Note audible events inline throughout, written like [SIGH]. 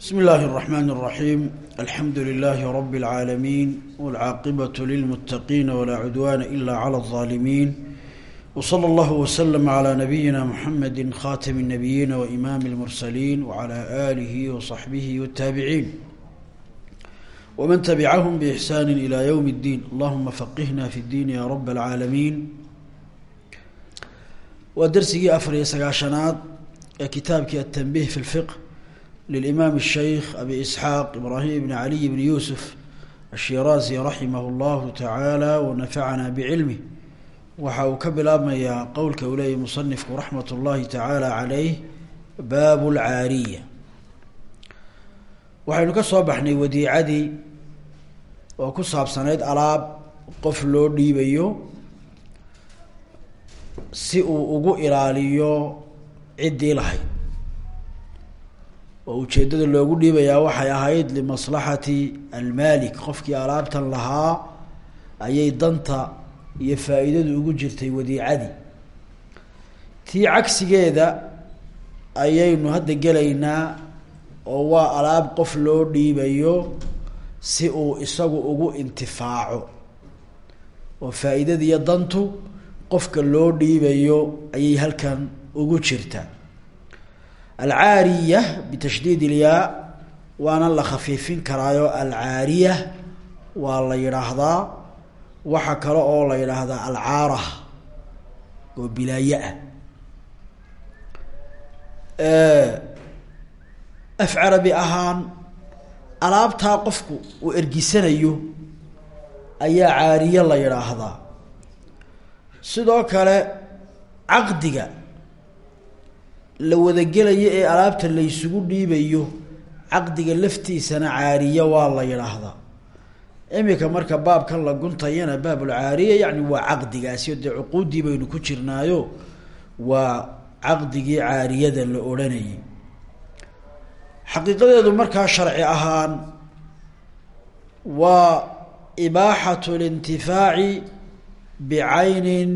بسم الله الرحمن الرحيم الحمد لله رب العالمين والعاقبة للمتقين ولا عدوان إلا على الظالمين وصلى الله وسلم على نبينا محمد خاتم النبيين وإمام المرسلين وعلى آله وصحبه والتابعين ومن تبعهم بإحسان إلى يوم الدين اللهم فقهنا في الدين يا رب العالمين ودرسي أفري سقاشنات كتابك التنبيه في الفقه للإمام الشيخ أبي إسحاق إبراهيم بن علي بن يوسف الشيرازي رحمه الله تعالى ونفعنا بعلمه waxa uu ka bilaabmayaa qowlka uu leeyahy musanifku raxmat ullaahi tacaala caleyh baabu lcaariya waxaynu ka soo baxnay wadiicadii oo ku saabsanayd alaab qof loo dhiibayo si uu ugu ilaaliyo ciddii lahayd oo ujeeddada loogu dhiibayaa waxay ahayd limaslaxati almaalik. Qofkii alaabtan lahaa ayay danta iyo faa-iidadu ugu jirtay wadiicadii. Tii cagsigeeda ayaynu hadda gelaynaa oo waa alaab qof loo dhiibayo si uu isagu ugu intifaaco. Oo faa-iidada iyo dantu qofka loo dhiibayo ayay halkan ugu jirtaa alcaariya bitashdiid ilyaa waana la khafiifin karaayo alcaariya waa la yidhaahdaa waxaa kale oo la yidhaahdaa alcaara oo bilaaye ah. Af carabi ahaan alaabtaa qofku uu ergisanayo ayaa caariye la yidhaahdaa. Sidoo kale caqdiga la wadagelayo ee alaabta laysugu dhiibayo caqdiga laftiisana caariye waa la yidhaahdaa imika marka baabkan la guntayana baabulcaariya yani waa caqdigaasi dee cuquuddii baynu ku jirnaayo waa caqdigii caariyada la odhanayay. Xaqiiqadeedu markaa sharci ahaan waa ibaaxatu lintifaaci bicaynin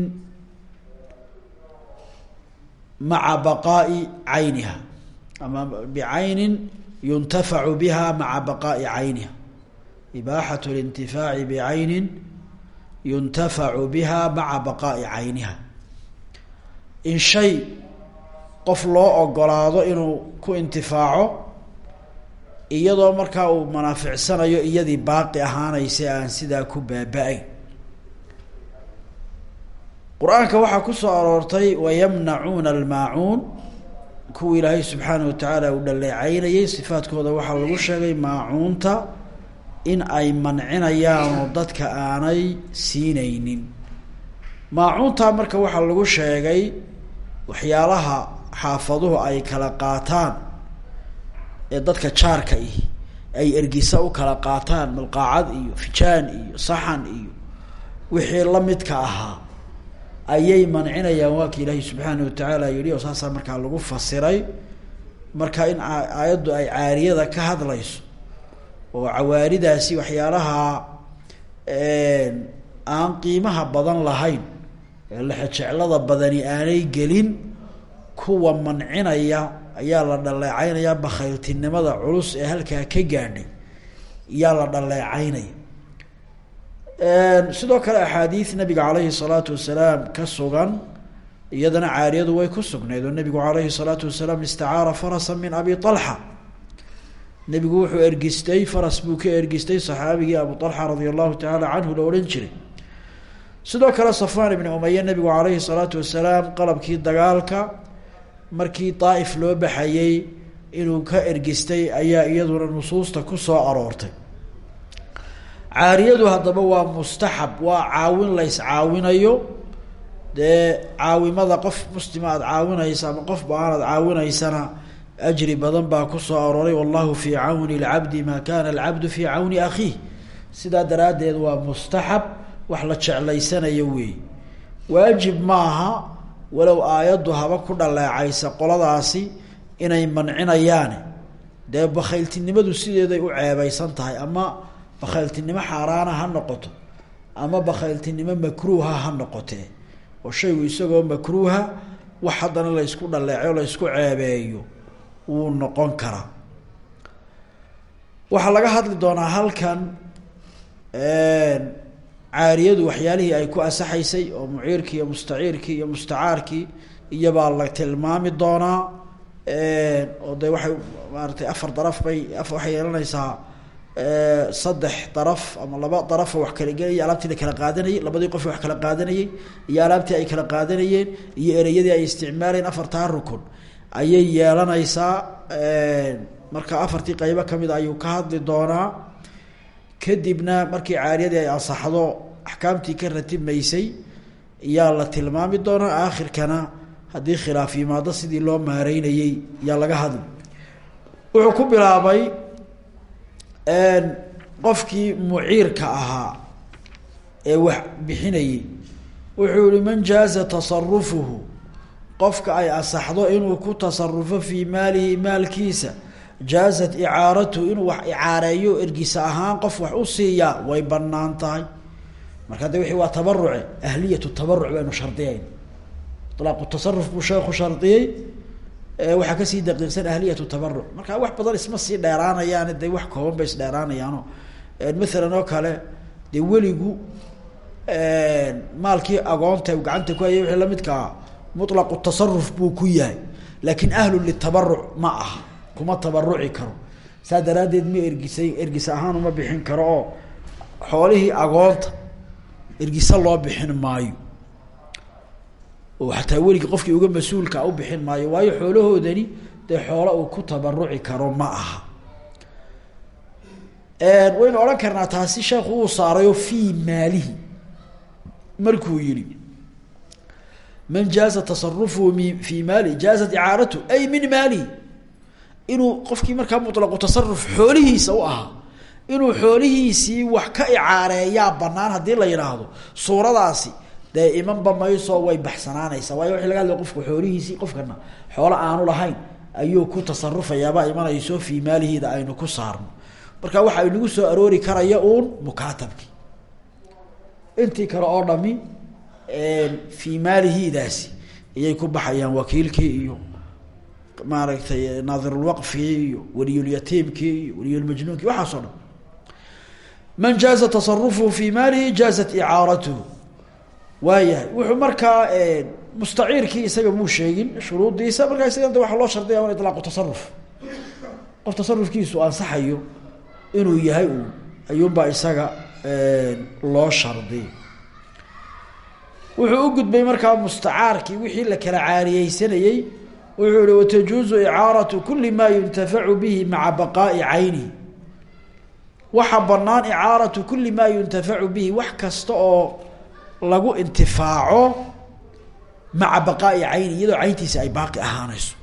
maca baqaa'i cayniha. Ama bicaynin yuntafacu biha maca baqaa'i cayniha. Ibaaxat lintifaaci bicaynin yuntafacu biha maca baqaa'i cayniha. In shay qof loo ogolaado inuu ku intifaaco iyadoo markaa uu manaaficsanayo iyadii baaqi ahaanaysa aan sidaa ku baaba-ayn qur'aanka waxaa ku soo aroortay wayamnacuuna almaacuun. Kuwa ilaahay subxaanahu watacaala uu dhaleecaynayay sifaadkooda waxaa lagu sheegay maacuunta in ay mancinayaanoo dadka aanay siinaynin. Maacuuntaa marka waxaa lagu sheegay waxyaalaha xaafaduhu ay kala qaataan ee dadka jaarka ihi ay ergisa u kala qaataan malqaacad iyo fijaan iyo saxan iyo wixii lamidka ahaa ayay mancinayaan. Waa ka ilaahay subxaana watacaala yihi oo saasaa markaa lagu fasiray. Marka in aayaddu ay caariyada ka hadlayso oo cawaaridaasi waxyaalaha aan qiimaha badan lahayn ee lexejeclada badani aanay gelin kuwa mancinaya ayaa la dhaleecaynaya. Bakhayltinimada culus ee halkaa ka gaadhay iyaa la dhaleecaynaya sidoo kale axaadiis nabiga caleyhi salaatu wasalaam ka sugan iyadana caariyadu way ku sugnayd oo nabigu caleyhi salaatu wasalaam istacaara farasa min abi alxa nebigu wuxuu ergistay faras buu ka ergistay saxaabigii abu alxa radia allahu tacaala canhu la odhan jiray. Sidoo kale safaan ibni umaye nebigu caleyhi salaatu wasalaam qalabkii dagaalka markii daaif loo baxayey inuu ka ergistay ayaa iyaduna nusuusta ku soo aroortay caariyadu haddaba waa mustaxab waa caawin lays caawinayo dee caawimada qof muslima aada caawinaysa ama qof ba'aanaad caawinaysana ajri badan baa ku soo arooray. Wallahu fii cawni lcabdi maa kana alcabdu fii cawni akhiih. Sidaa daraaddeed waa mustaxab wax la jeclaysanayo weey. Waajib maaha walow aayaddu haba ku dhaleecaysa qoladaasi inay mancinayaane. Dee bakhayltinimadu sideeday u ceebeysan tahay ama bakhayltinimo xaaraana ha noqoto ama bakhayltinimo makruuha ha noqotee oo shaygu isagoo makruuha wax haddana laysku dhaleeco laysku ceebeeyo wuu noqon karaa. Waxaa laga hadli doonaa halkan caariyadu waxyaalihii ay ku asaxaysay oo muciirkii iyo mustaciirkii iyo mustacaarkii iyobaa la tilmaami doonaa oo de waxay maaratay afar daraf bay waxay yeelanaysaa saddex daraf ama laba darafoo wax kala gelaya alaabtii la kala qaadanayay labadii qof wax kala qaadanayey iyo alaabtii ay kala qaadanayeen iyo ereyadii ay isticmaalayeen afartaa rukun. Ayay yeelanaysaa marka afartii qeybo ka mid ayuu ka hadli doonaa. Kadibna markii caariyadii ay ansaxdo axkaamtii ka ratibmaysay yaa la tilmaami doonaa aakhirkana haddii khilaaf yimaado sidii loo maareynayey yaa laga hadli. Wuxuu ku bilaabay qofkii muciirka ahaa ee wax bixinayey wuxuu yihi man jaaza tasarufuhu qofka ay asaxdo inuu ku tasarufo fii maalihi maalkiisa. Jaazat icaaratuhu inuu wax icaareeyo ergisa ahaan qof wax u siiyaa way bannaan tahay. Marka de wixii waa tabaruce ahliyatu tabaruc baynu shardiyeyn. Ilaaqu tasaruf buu shardiyey waxaa ka sii daqiiqsan ahliyatu tabaruc marka wax badan isma sii dheeraanayaan de wax kooban bay isdheeraanayaano maalan oo kale dee weligu maalkii agoonta gacanta ku hayay wixii lamidkaa mutlaqu tasaruf buu ku yahay. Laakin ahlu litabaruc ma aha. Kuma tabaruci karo. Saa daraaddeed ma ergisay? Ergis ahaan uma bixin karo oo xoolihii agoonta ergisa loo bixin maayo oo xataa weligii qofkii uga mas'uulka u bixin maayo waayo xoolahoodani dee xoolo uu ku tabaruci karo ma aha. Waynu odhan karnaa taasi sheekhu uu saarayo fii maalihi. Markuu yihi man jaaza tasarufuhu mi fii maalihi jaazat icaaratu ay min maalihi inuu qofkii markaa mutlaqu tasaruf xoolihiisa u ahaa inuu xoolihiisii wax ka icaareeyaa banaan haddii la yidhaahdo suuradaasi dee imanba mayso way baxsanaanaysaa waayo wixii laga hadlay qofku xoolihiisii qofkana xoolo aanu lahayn ayuu ku tasarufayaabaa imanayso fii maalihiida aynu ku saarno. Marka waxa inagu soo aroori karaya uun mukaatabkii. Intii kale oo dhami fii maalihiidaasi ayay ku baxayaan wakiilkii iyo maaragtay naadirulwaqfii iyo waliyulyatiimkii iyo waliyulmajnuunkii waxaasoo dhan. Man jaaza tasarufuhu fii maalihi jaazat icaaratuhu waayahay. Wuxuu markaa mustaciirkii isaga muu sheegin shuruudiisa markaa isagana de waxaa loo shardiya un ilaaqu tasaruf qof tasarufkiisu ansaxayo inuu yahay uun ayuunbaa isaga loo shardi. Wuxuu u gudbay markaa mustacaarkii wixii la kala caariyeysanayey wuxuu ihi watajuuzu icaaratu kuli ma yuntafacu bihi maca baqaa'i caynihi waxaa banaan icaaratu kuli ma yuntafacu bihi kasta oo lagu intifaaco maca baqaa'i cayni iyadoo cayntiisa ay baaqi ahaanayso.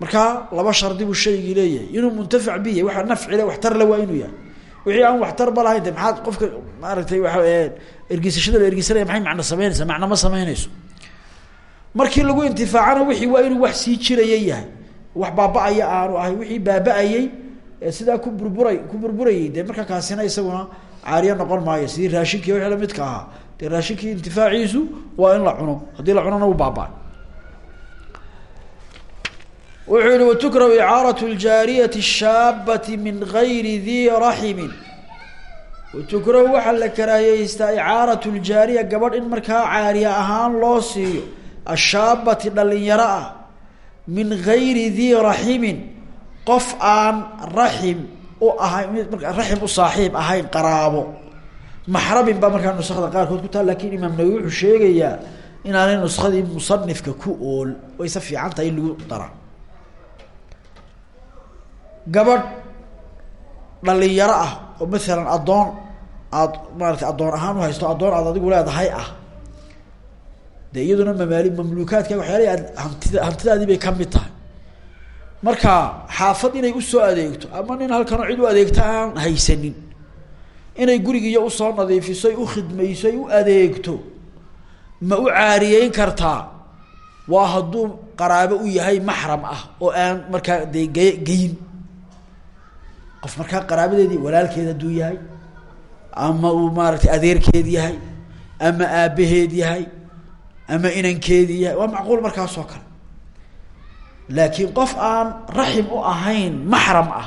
Marka laba shardi buu shaygii leeyahay inuu muntafac bihi waxa nafcile waxtarle waa inuu wixii aan waxtarba lahayn de maxaad qofka maaragtay waa ergisashada la ergisanaya maxay macno sameynaysaa macno ma sameynayso markii lagu intifaacana wixii waa inuu wax sii jiraya yahay. Wax baaba-aya aanu ahay wixii baaba-ayey sidaa ku burburay ku burburayay dee marka kaasina isaguna caariye noqon maayo sidii raashinkii wixii lamidka ahaa dee raashinkii intifaaciisu waa in la cuno haddii la cunona u baaba wuxuu yihi watukrahu icaaraة اljaariyati الshaabati min gayri di raximi watukrahu waxaa la karaahiyeystaa icaaraة اljaariya gabadh in markaa caariye ahaan loo siiyo ashaabati dhalinyaro ah min gayri di raximin qof aan raxim u ahayn raxim u saaxiib ahayn qaraabo. Maxramin baa markaa nusakda qaarkood ku taal laakiin imaam nawi wuxuu sheegayaa inaanay nuskadii musanifka ku ool wayse fiican tahay in lagu dara. Gabadh dhalinyaro ah oo maalan addoon aad maarata addoon ahaan uhaysto addoon aad adigu leedahay ah. De iyaduna mamaali mamluukaadka waxyaala aad hantida hantidaadii bay ka mid tahay marka xaafad inay u soo adeegto ama nin halkanoo cid u adeegta aan haysanin. Inay gurigiiyo u soo nadiifiso u khidmayso u adeegto ma u caariyeyn kartaa? Waa hadduu qaraabo u yahay maxram ah oo aan markaa de ge geyin. Qof markaa qaraabadeedii walaalkeed hadduu yahay ama uu maaratay adeerkeed yahay ama aabaheed yahay ama inankeedii yahay waa macquul markaas oo kale laakiin qof aan raxim u ahayn maxram ah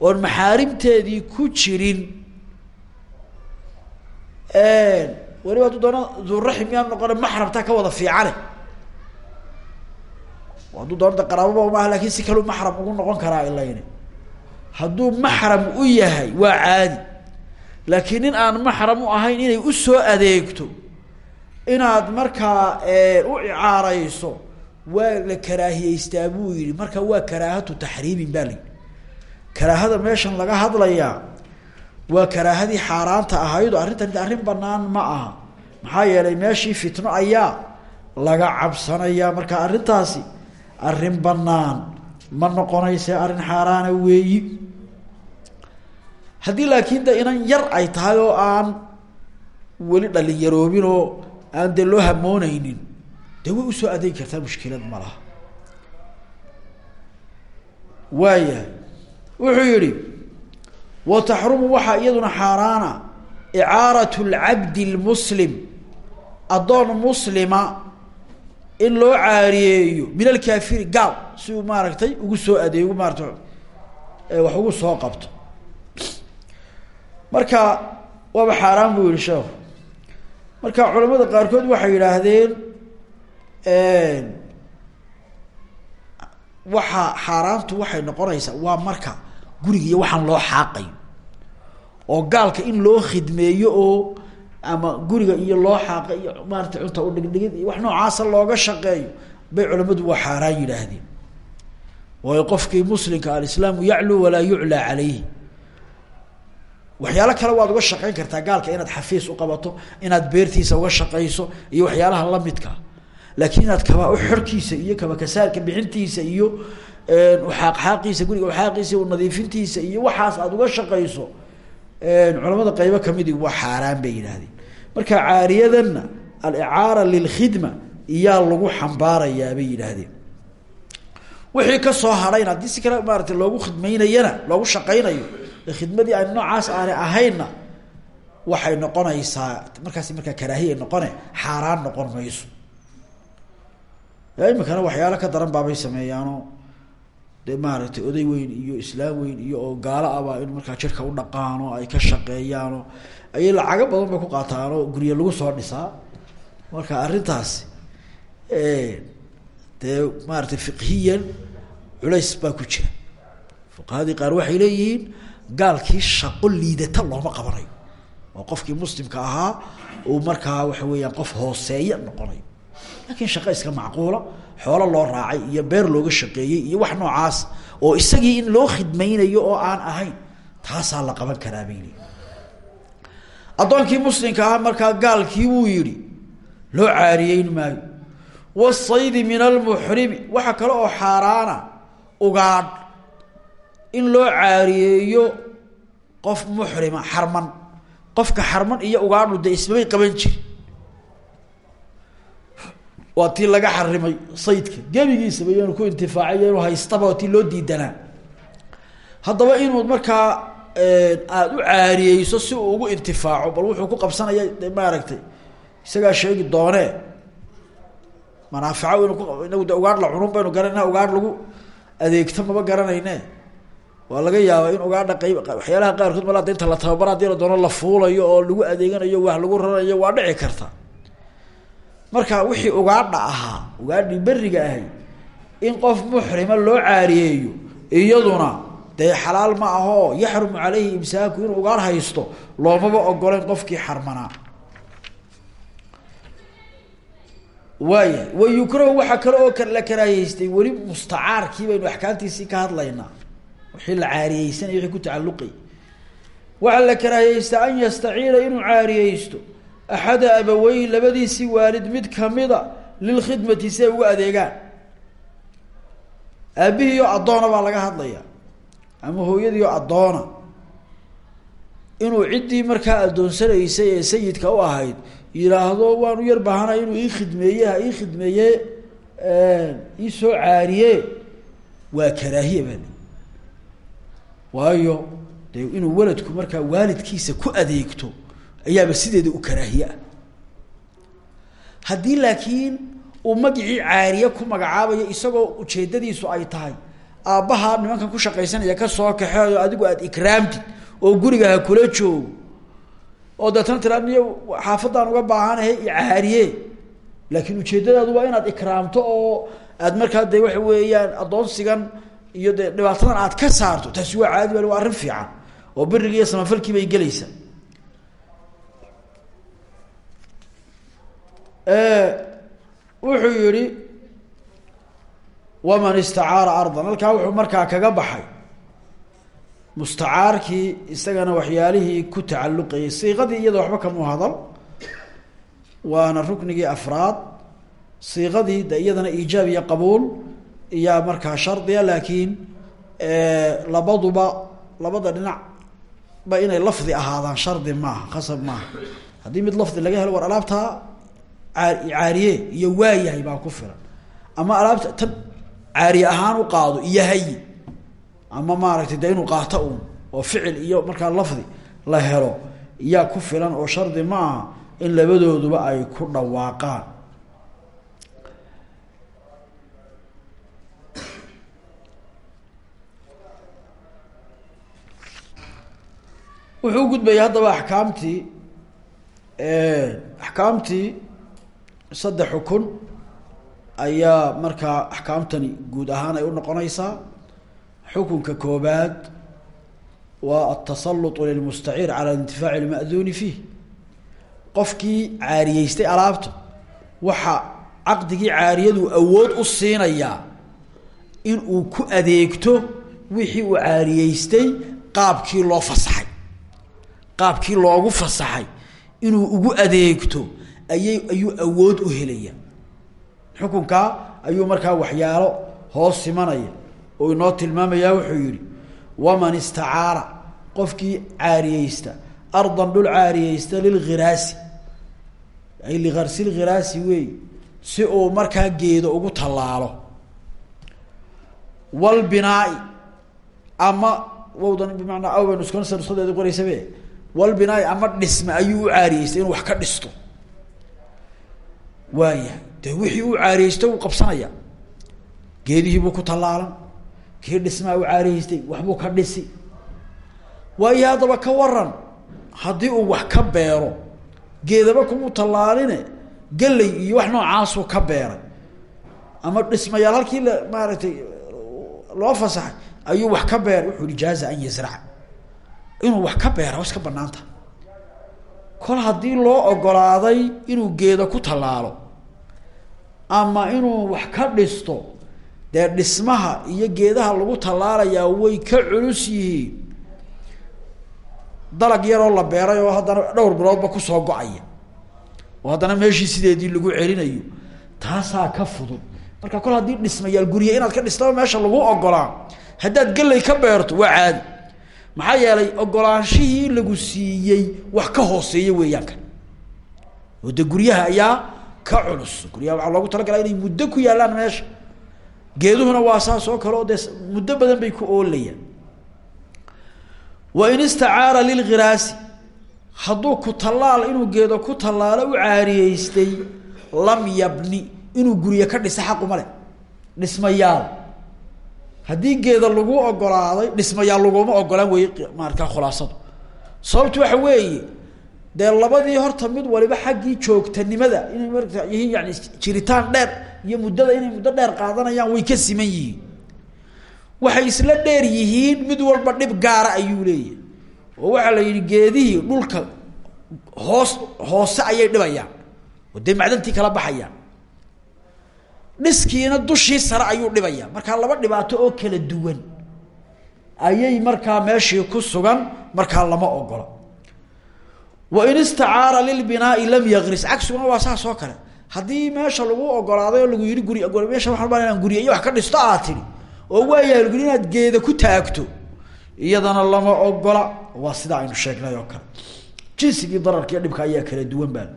oon maxaarimteedii ku jirin weliba hadduu doona zuraxim yaan noqona maxramtaa ka wada fiicane. Hadduu doona de qaraababa maaha laakiin si kaleu maxram ugu noqon karaa ilayne hadduu maxram u yahay waa caadi. Laakiin nin aan maxram u ahayn inay u soo adeegto inaad markaa u icaareyso waa la karaahiyeystaa buu yihi marka waa karaahatu taxriimin baa la karaahada meeshan laga hadlayaa waa karaahadii xaaraanta ahaydo arrintan arrin banaan ma aha. Maxaa yeelay meeshii fitno ayaa laga cabsanayaa marka arrintaasi arrin banaan ma noqonayse arrin xaaraana weeyi. Haddii laakiin de inan yar ay tahay oo aan weli dhalinyaroobin oo aan dee loo hamooneynin dee way u soo adeegi kartaa mushkilad ma laha? Waayahay wuxuu yihi wa taxrumu waxaa iyaduna xaaraana icaarat lcabdi lmuslim addoon muslima in loo caariyeeyo min alkaafiri gaal. Si uu maaragtay ugu soo adeego maarata wax ugu soo qabto. Marka waaba xaaraan buu yihi sheekhu marka culamada qaarkood waxay yidhaahdeen waxaa xaaraantu waxay noqonaysaa waa marka guriga iyo waxaan loo xaaqayo oo gaalka in loo khidmeeyo oo ama guriga iyo loo xaaqa iyo maarata cunta u dhigdhigid iyo wax noocaasa looga shaqeeyo bay culamadu waa xaaraan yidhaahdeen. Waayo qofkii muslimka alislaamu yacluu walaa yuclaa calayhi. Waxyaalo kale waad uga shaqeyn kartaa gaalka inaad xafiis uqabato inaad beertiisa uga shaqeyso iyo waxyaalaha lamidkaa laakiin inaad kaba xorkiisa iyo kabakasaarka bixintiisa iyo uxaaqxaaqiisa guriga uxaaqiisa nadiifintiisa iyo waxaas aad uga shaqeyso culamada qeybo kamidi waa xaaraan bay yidhaahdeen. Marka caariyadanna alicaara lilkhidma iyaa lagu xambaarayaa bay yidhaahdeen. Wixii ka soo hadhayna haddii kale maarata loogu khidmeynayana loogu shaqeynayo khidmadii ay noocaas ahaynna waxay noqonaysaa markaasi markaa karaahiya noqone xaaraan noqon mayso imikana waxyaalo ka daran baabay sameeyaanoo dee maaragtay oday weyn iyo islaam weyn iyo oo gaalo abaa in markaa jirka u dhaqaano ay ka shaqeeyaano ayay lacago badan bay ku qaataanoo guryo lagu soo dhisaa. Marka arrintaasi dee maaratay fiqhiyan culays baa ku jira. Fuqahadii qaar waxay leeyihiin gaalkii shaqo liidata looma qabanayo. Oo qofkii muslimka ahaa uu markaa waxa weeyaan qof hooseeya noqonayo laakiin shaqo iska macquula xoolo loo raacay iyo beer looga shaqeeyey iyo wax noocaas oo isagii in loo khidmaynayo oo aan ahayn taasaa la qaban karaa bay leeyihiin addoonkii muslimka ahaa markaa gaalkii buu yidhi loo caariyeyn maayo. Wasaydi min almuxrimi waxaa kale oo xaaraana ugaadh in loo caariyeeyo qof muxrima xarman qofka xarman iyo ugaadhu dee ismamay qaban jiri waa tii laga xarimay saydka gebigiisaba iyoanu ku intifaacay inuu haystaba tii loo diidanaa. Haddaba inuu markaa aada u caariyeyso si uu ugu intifaaco bal wuxuu ku qabsanaya maaragtay isagaa sheegi doonee manaafico inu inagu de ugaadh la cunun baynu garanayna ugaadh lagu adeegto maba garanayne waa laga yaabaa in ugaadha qayb waxyaalaha qaarkood malaa inta la tababara haddii la doono la fuulayo oo lagu adeeganayo wax lagu rarayo waa dhici karta marka wixii ugaadha ahaa ugaadhii beriga ahay in qof muxrima loo caariyeeyo iyaduna dee xalaal ma ahoo yaxrumu caleyhi imsaaku inuu ugaadh haysto loomaba ogoleyn qofkii xarmanaa waaya wa yukrahu waxaa kale oo la karaahiyeystay weli mustacaarkii baynu axkaamtiisii ka hadlaynaa. Wixii la caariyeysanay wixii ku tacalluqay. Waxaa la karaahiyeystaa an yastaciila inuu caariyeysto axada abawey labadiisii waalid mid kamida lilkhidmati si ay uga adeegaan aabihiioo addoona baa laga hadlaya ama hooyadiioo addoona inuu ciddii markaa addoonsanaysay ee sayidka u ahayd yidhaahdo waanu yar bahanay inuu ii khidmeeye ha ii khidmeeye ii soo caariye waa karaahiya baa li waayo dee inuu waladku markaa waalidkiisa ku adeegto ayaaba sideeda u karaahiye ah laakiin uu magicii caariye ku magacaabayo isagoo ujeedadiisu ay tahay aabbahaa nimankan ku shaqaysanaya ka soo kaxeeyo adigu aad ikraamtid oo guriga ha kula joogo oo deetana tira niyo xaafadaan uga baahanahay icaariye laakiin ujeeddadaadu waa inaad ikraamto oo aad markaa de waxa weeyaan addoonsigan iyo de dhibaatadan aad ka saarto. Taasi waa caadi waa arrin fiican oo berigi iyo samafalkii bay gelaysaa wuxuu yihi waman istacaara ardan. Halkaa wuxuu markaa kaga baxay. Mustacaarkii isagana waxyaalihii ku tacalluqayay. Siiqadii iyada waxba kamuu hadal waana ruknigii afraad. Siiqadii de iyadana iijaab iyo qabuul iyaa markaa shardiya laakiin labaduba labada dhinac ba inay lafdi ahaadaan shardi maaha khasab maaha. Haddii mid lafdi laga helo war alaabtaa caariye iyo waayahay baa ku filan. Ama alaabta tan caariye ahaan u qaado iyo hayi ama maaragtay de inuu qaato uun oo ficil iyo markaa lafdi la helo iyaa ku filan oo shardi ma aha in labadooduba ay ku dhawaaqaan. Wuxuu gudbayay haddaba axkaamtii axkaamtii saddex xukun ayaa markaa axkaamtani guud ahaan ay unoqonaysaa xukunka koobaad waa atasaluط lilmustaciir cala intifaaci اlma'duuni fiih. Qofkii caariyeystay alaabta waxa caqdigii caariyadu awood u siinayaa in uu ku adeegto wixii uu caariyeystay qaabkii loo fasaxay. Qaabkii loogu fasaxay inuu ugu adeegto ayay ayuu awood u helaya. Xukunkaa ayuu markaa waxyaalo hoos simanaya. Oo inoo tilmaamayaa wuxuu yihi waman istacaara qofkii caariyeysta ardan dhul caariyeysta lilghiraasi ay likarsi lghiraasi weey si uu markaa geedo ugu tallaalo. Walbinaai ama wawdan bimanaa aw baynu iskana nusadeeda qoraysabe walbinaai ama dhisme ayuu u caariyeystay inuu wax ka dhisto waayahay de wixii u caariyeysta wuu qabsanaya geedihiibuu ku tallaalan. Kii dhismaa u caariyeystay waxbuu ka dhisi. Waayo haddaba ka waran haddii uu wax ka beero geedaba kumuu tallaaline galley iyo wax noocaasuu ka beeray. Ama dhismayaal halkii la maaragtay loo fasaxay ayuu wax ka beeray. Wuxuu hi an yasraca. Inuu wax ka beera waa iska banaanta kol haddii loo ogolaaday inuu geeda ku tallaalo ama inuu wax ka dhisto dee dhismaha iyo geedaha lagu tallaalayaa way ka culus yihiin. Dalag yaroo la beeray oo haddana dhowr biloodba ku soo go'aya. Oo haddana meeshii sideedii lagu celinayo. Taasaa ka fudud. Marka kol haddii dhismayaal gurye inaad ka dhistaba meesha lagu ogolaa haddaad galley ka beerto waa caadi. Maxaa yeelay ogolaanshihii lagu siiyey wax ka hooseeya weeyaan kan oo de guryaha ayaa ka culus. Guryaha waxaa loogu talagalaa inay muddo ku yaallaan meesha. Geeduhuna waa saas oo kale oo dee muddo badan bay ku oolayaan wa in istacaara lilghiraasi hadduu ku tallaal inuu geedo ku tallaalo u caariyeystay lam yabni inuu gurye ka dhisa xaquma le dhismayaal. Haddii geeda lagu ogolaaday dhismayaal laguma ogolaan wey markaa khulaasadu. Sababtu waxa weeye dee labadii horta mid waliba xaggii joogtanimada inay marka yihiin yani jiritaan dheer iyo muddada inay muddo dheer qaadanayaan way ka siman yihiin. Waxay isla dheer yihiin mid walba dhib gaara ayuu leeyahay. Oo waxaa la yidhi geedihii dhulka hoos hoose ayay dhibayaan. Oo dee macdantii kala baxayaan. Dhiskiina dushii sare ayuu dhibaya markaa laba dhibaato oo kala duwan ayay markaa meeshii ku sugan markaa lama ogola wa in istacaara lilbinaai lam yagris cagsiguna waa saas oo kale. Haddii meesha lagu ogolaaday oo lagu yihi guri meesha baa inaan guriya iyo wax ka dhisto aad oo yihi inaad geeda ku taagto. Iyadana lama ogola. Waa sidaa aynu sheegnay oo kale. Jinsigii dhibka ayaa kala duwan baa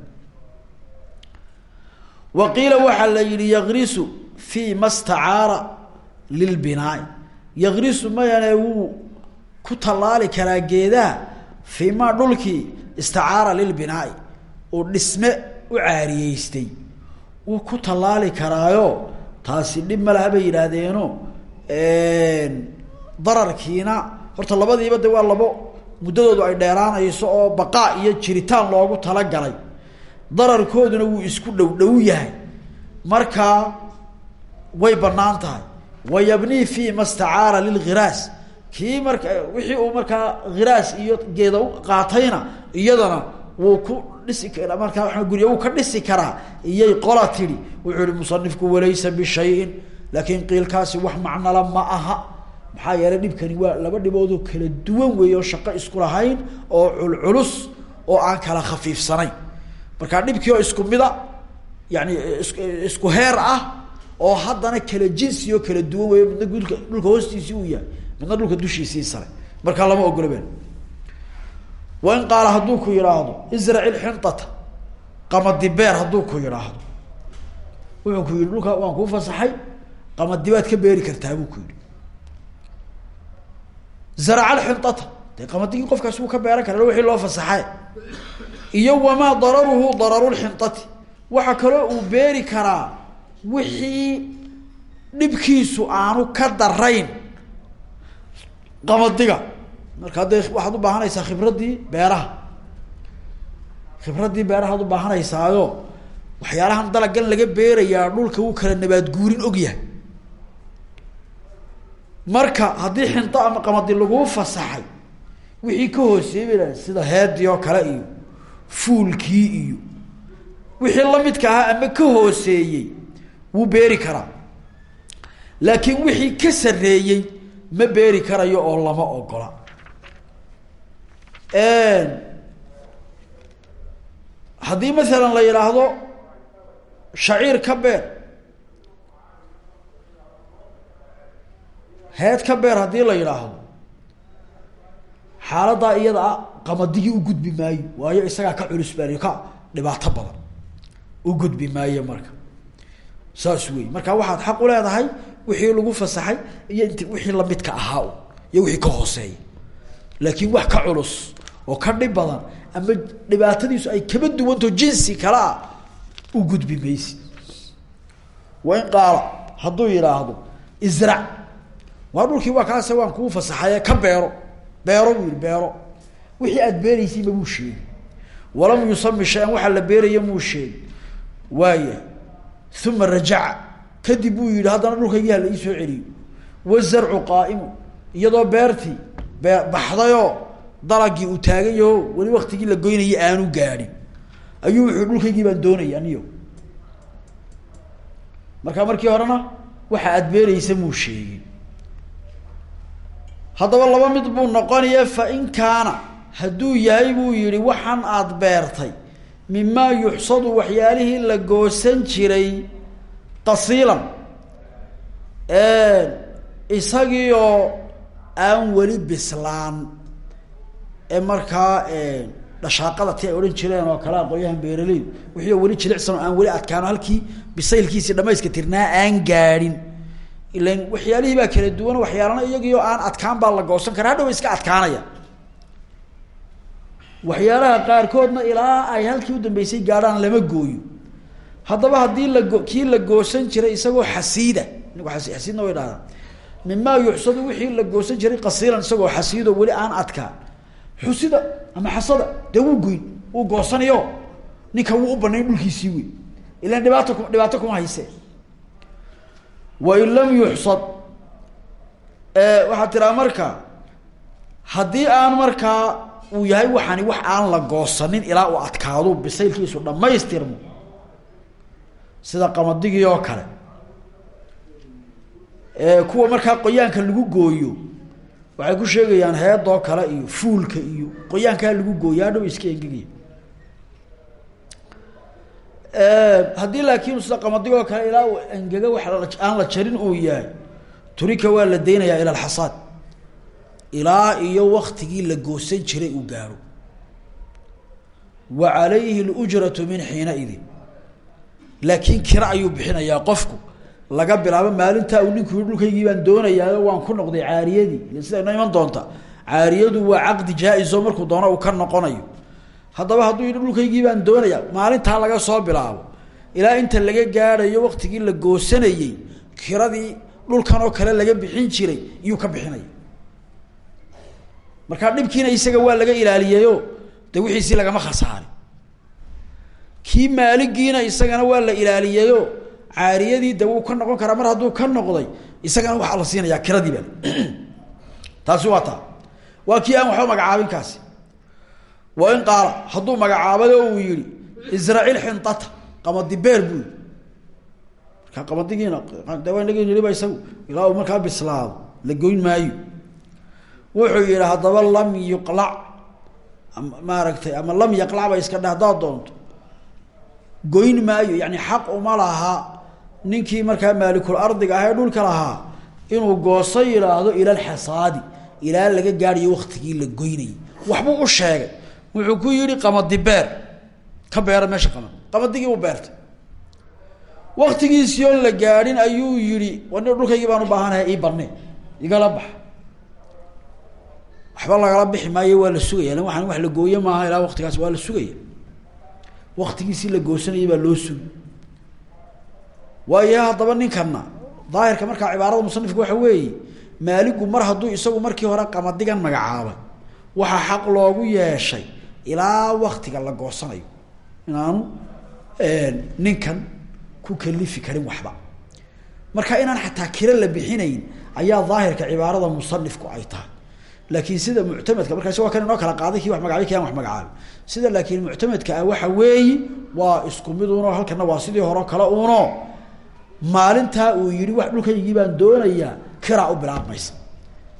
wa qiila la yihi yagrisu fii ma stacaara yagrisu mayane wuu ku tallaali karaa geedaha fii ma dhulkii istacaara lilbinaai oo dhisme u caariyeystay wuu ku tallaali karaayo taasi dhib ma laha bay yidhaahdeeno dararkiina horta labadiiba de waa labo muddadoodu ay dheeraanayso oo baqaa iyo jiritaan loogu talagalay. Dararkooduna wuu isku dhow dhow yahay. Markaa way bannaan tahay. Wayabnii fi ma stacaara lilghiraas kii marka wixii uu markaa khiraas iyo geeda qaatayna iyadana wuu ku dhisi markaa gurya wuu ka dhisi karaa iyay qola tidhi. Wuxuu ihi musanifku walaysa bishayin. Laakiin qiilkaasi wax macnala ma aha. Maxaa yeelay dhibkani waa laba dhiboodoo kala duwan weey oo shaqo isku lahayn oo culculus oo aan kala khafiifsanayn. Markaa dhibkii oo isku mida yani isku heer ah oo haddana kala jinsi oo kala duwan weeyo midna dhulka hoostiisii uu yahay midna dhulka dushiisii sare. Markaa lama ogola ben wain qaala hadduu ku yidhaahdo israc ilxintata qamadi beer hadduu ku yidhaahdo wuxuu ku yihi dhulka waan kuu fasaxay qamadi baad ka beeri kartaa buu ku yihi zaraca alxintata dee qamadigi qofkaasi wuu ka beeran kara wixii loo fasaxay. Iyo wamaa dararuhu dararu lxintati waxaa kaloo uu beeri karaa wixii dhibkiisu aanu ka darayn qamadiga markaa dee waxaad u baahanaysaa khibraddii beeraha. Khibraddii beerahaad u baahanaysaayo waxyaalahan dalagan laga beerayaa dhulka wuu kala nabaad guurin ogyahay marka haddii xinto ama qamadi laguu fasaxay wixii ka hooseeyey bay sida heedii oo kale iyo fuulkii iyo wixii lamidka ahaa ama ka hooseeyey wuu beeri karaa. Laakiin wixii ka sareeyey ma beeri karayo oo lama ogola. Haddii masalan la yidhaahdo shaciir ka beer heed ka beer haddii la yidhaahdo xaaladaa iyada a qamadigi u gudbi maayo waayo isagaa ka culus baaliyo ka dhibaato badan. U gudbi maayo marka. Saas wey marka waxaad xaq u leedahay wixii lagu fasaxay iyo wixii lamidka ahaa iyo wixii ka hooseeya laakiin wax ka culus oo ka dhib badan ama dhibaatadiisu ay kaba duwanto jinsi kale ah u gudbi maysi. Wain qaala hadduu yidhaahdo israc waa dhulkii waa kaase waan kuu fasaxaye ka beero. Beero buu yihi beero. Wixii aad beeraysiiba muu sheegi walam yusami shay-an la beeraya muu sheegi waaya uma rajaca kadib buu yihi haddana dhulkaygii hala ii soo celiyo. Wazarcu qaa'imu iyadoo beertii bee baxdayoo dalagii uu taagan yaho weli waktigii la goynayay aanu gaadhin. Ayuu wuxuu dhulkaygii baan doonaya aniyo. Marka markii horena waxa aad beeraysa muu sheegin. Haddaba laba mid buu noqonaya fain kaana hadduu yahay buu yihi waxaan aada beertay mimaa yuxsadu waxyaalihii la goosan jiray qasiilan isagii oo aan weli bislaan. Ee markaa dhashaaqada ti ay odhan jireen oo kale aqoonyahan beeraleydu wixii oo weli jilicsan aan weli adkaano halkii bisaylkiisii dhamayska tirnaa aan gaadhin. Ilan waxyaalihii baa kala duwan waxyaalana iyagii oo aan adkaan baa la goosan kara hadhow iska adkaanaya. Waxyaalaha qaarkoodna ilaa ay halkii udambeysay gaadhaan lama gooyo haddaba haddii lago kii la goosan jiray isagoo xasiida inagu xasiidna way dhahdaan mimaa yuxsadu wixii la goosan jiray qasiilan isagoo xasiidoo weli aan adkaan. Xusida ama xasada dee wuu goyn wuu goosanayo. Ninka wuu u banayn dhulkiisii wey ilan dhibaato ku dhibaato kuma hayse wain lam yuxsad waxaad tiraa marka haddii aan markaa uu yahay waxani wax aan la goosanin ilaa uu adkaado bisaylkiisu dhamaystirmo sida qamadigii oo kale. Kuwa markaa qoyaanka lagu gooyo waxay ku sheegayaan heedoo kale iyo fuulka iyo qoyaankaa lagu gooyo hadhow iska engegaya haddii laakiin sida qamadigoo kale ilaa uu engega wax aan la jarin uu yahay turika waa la deynayaa ila alxasaad ilaa iyo waktigii la goosan jiray uu gaaro. Wa calayhi lujratu min xiinaidin laakiin kira ayuu bixinayaa qofku. Laga bilaabo maalintaa uu ninku dhulkaygii baan doonayaayo waan ku noqday caariyadii. Ila sida inoo iman doonta caariyadu waa caqdi jaa-iso doono uu ka noqonayo. Haddaba hadduu dhulkaygii baan doonayaa maalintaa laga soo bilaabo. Ilaa inta laga gaadhayo waktigii la goosanayey kiradii dhulkan oo kale laga bixin jiray iyuu ka bixinaya markaa dhibkiina isaga waa laga ilaaliyeyo de wixiisii lagama khasaarin kii maaligiina isagana waa la ilaaliyeyo caariyadii de ka noqon karaa mar hadduu ka noqday isagana waxaa la siinayaa kiradii baa [CLEARS THROAT] taasi waa taa. Waa kii aan waxba magacaabin kaasi. Wa in qaala hadduu magacaabado uu yihi israaciil xintata qamadibeer buu yii markaa qamadigiina de waa inagi yihiba isagu ilaa uu markaa la goyn maayo. Wuxuu yihi haddaba lam yuqlac maaragtay ama lam yaqlac ba iska dhe haddaad doonto goyn maayo yani xaq uma laha ninkii markaa maalikul ardiga ah dhulka lahaa inuu gooso yidhaahdo ila alxasaadi ilaa laga gaadhayo waktigii la goynayay waxbuu u sheegay. Wuxuu ku yihi qamadi beer. Ka beera meesha qamad. Qamadigii u beertay. Waktigiisii oon la gaadhin ayuu yihi wa nin dhulkaygii baan u baahanahay ii banee igala bax. Waxba lagala bixi maayo waa la sugaya. Waxaan wax la gooye maaha ilaa waktigaas waa la sugaya waktigiisii la goosanayay baa loo sugi waayo haddaba ninkana daahirka markaa cibaarada musanifka waxa weeye maaligu mar hadduu isagu markii hore qamadigan magacaabay waxaa xaq loogu yeeshay ilaa waktiga la goosanayo. Inaanu ninkan ku kalifi karin waxba. Marka inaan xataa kiro la bixinayn ayaa daahirka cibaarada musanifku ay tahay laakiin sida muctamadka markaasi waa kan inoo kala qaaday kii wax aan wax magacaabin sida laakiin muctamadka ah waxa weeyi waa isku mid uno halkana waa sidii hore kale uno. Maalintaa uu yihi wax dhulkaygii baan doonayaa kiraa u bilaabmaysa.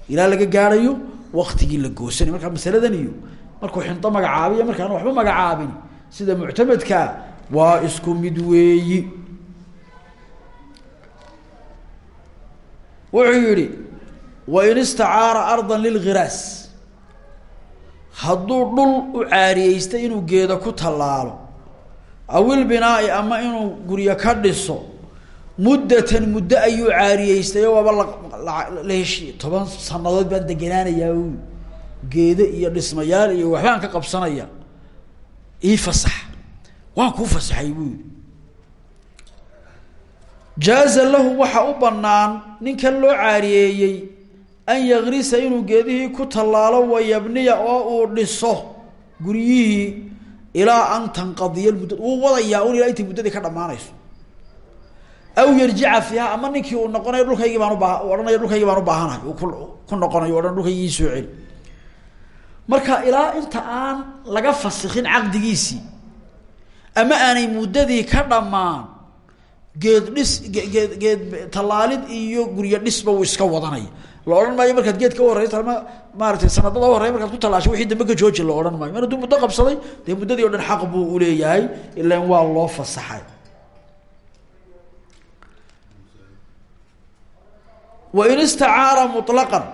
Ilaa laga gaadhayo waktigii la goosanay markaa masaladan iyo markuu xinto magacaabiyo markaan waxba magacaabin. Sida muctamadkaa waa isku mid weeyi. Wuxuu yihi wain istacaara arda lilghiraas hadduu dhul u caariyeystay inuu geedo ku tallaalo awilbinaai ama inuu guryo ka dhiso muddatan muddo ayuu caariyeystay oo waaba la heshiye toban sanadood baan deganaanayaa u geedo iyo dhismayaal iyo waxbaan ka qabsanaya ii fasax waan kuu fasaxay buu yihi jaaza lahu waxa u banaan ninkan loo caariyeeyey an yakrisa inuu geedihii ku tallaalo wayabniya oo uu dhiso guryihii ilaa an tanqadiya mudda wuu wadayaa un ilaa intay muddadii ka dhamaanayso aw yarjica fiiha ama ninkii uu noqonayo dhulkaygii baan ubaa odhanayo dhulkaygii baan ubaahanahay uu ku noqonayo odhan dhulkaygii soo celi marka ilaa inta aan laga fasikin caqdigiisii ama aanay muddadii ka dhamaan geed dhis geed tallaalid iyo guryo dhisba uu iska wadanaya la odhan maayo markaad geed ka horeysa ama maaratay sanadada horey markaad ku tallaashay wixii dambe ka jooji la odhan maayo. Mar hadduu muddo qabsaday dee muddadii o dhan xaq buu uleeyahay ilan waa loo fasaxay. Wain istacaara muطlaqan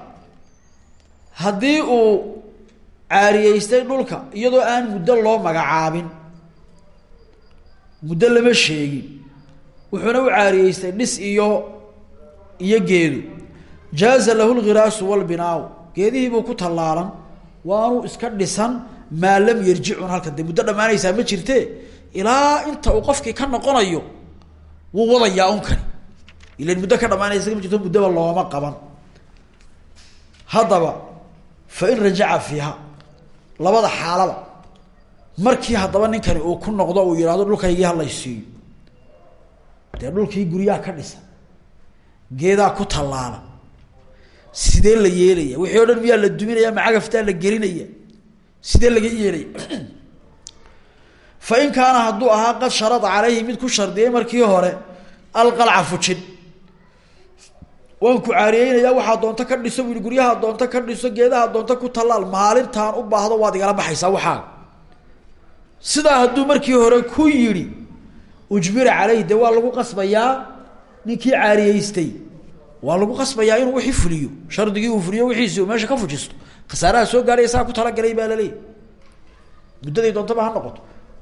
haddii uu caariyeystay dhulka iyadoo aan muddo loo magacaabin muddo lama sheegin wuxuuna u caariyeystay dhis iyo iyo geedu jaaza lahu lghiraasu walbinaau geedihiibuu ku tallaalan waanu iska dhisan maa lam yarjicun halkan dee muddo dhammaanaysaa ma jirte ilaa inta uu qofkii ka noqonayo wuu wadayaa un kani ilan muddo ka dhamaanaysa ma jirto muddoba looma qaban. Haddaba fa in rajaca fiiha labada xaalaba markii haddaba ninkani uu ku noqdo uu yihahdo dhulkaygii halaysiiyo dee dhulkii guryaha ka dhisa geedaa ku tallaala sidee la yeelaya? Wixii o dhan miyaa la duminaya macagaftaa la gelinaya? Sidee laga yeelaya? Fa in kaana hadduu ahaa qad sharada caleyhi mid ku shardiyay markii hore alqalca fujin waan ku caariyeynayaa waxaa doonto ka dhiso bui guryaha doonto ka dhiso geedaha doonto ku tallaal maalintaan u baahdo waad igala baxaysaa waxaaga sidaa hadduu markii hore ku yidhi ujbira caleyhi dee waa lagu qasbayaa? Ninkii caariyeystay waa lagu qasbayaa inuu wixii fuliyo. Shardigii uu fuliyo wixiisi uu meesha ka fujisto. Khasaaraha soo gaadhay isaga ku talagalay baa laleeyahy muddaday doontaba noqoto.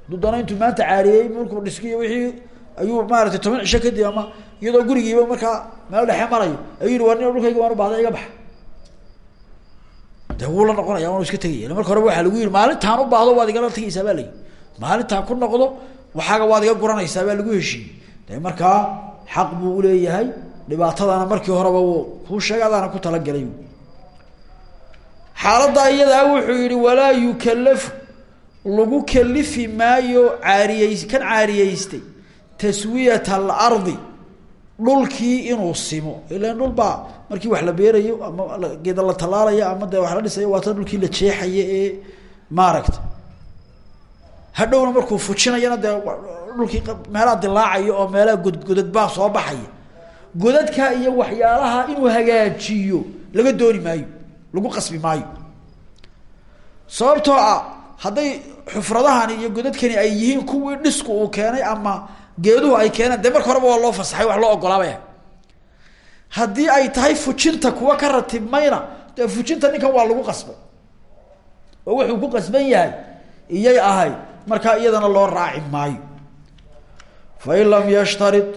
Hadduu maanta caariyey markuu dhiskiyo wixii ayuu maaratay toban cisho kadib ama iyadoo gurigiiba markaa meel dhexe marayo ayuu yihi dhulkayga waan u bahda iga bax. De noqonaya waanu iska tegaya marka horeba waxaa lagu yihi maalintaan u baahdo waad igala tegaysaa baa layihi maalintaan ku noqdo waxaaga waad iga guranaysaa baa lagu heshiiyey. De xaq buu uleeyahay dhibaatadana markii horeba wuu kuu sheegay adaana ku talagelay xaaladda iyadaa wuxuu yihi walaa yukallafu lagu kalifi maayo caariyeys kan caariyeystay taswiyat alardi dhulkii inuu simo. Ilan dhul markii wax la beerayo ama geeda la tallaalayo ama dee wax la dhisayo waata dhulkii la jeexayo ee maaragta. Hadhowna markuu fujinayana dee dhulkii meelaha dilaacayo oo meelaha godgodad baa soo baxaya godadka iyo waxyaalaha inuu hagaajiyo laga dooni maayo lagu qasbi maayo. Sababtoo ah hadday xufradahani iyo godadkani ay yihiin kuwii dhisku uu keenay ama geeduhu ay keeneen dee marka horeba waa loo fasaxay wax loo ogolaabaya haddii ay tahay fujinta kuwa ka ratibmayna dee fujinta ninkan waa lagu qasbay oo wuxuu ku qasban yahay iyay ahayd markaa iyadana loo raaci maayo. Fain lam yashtarid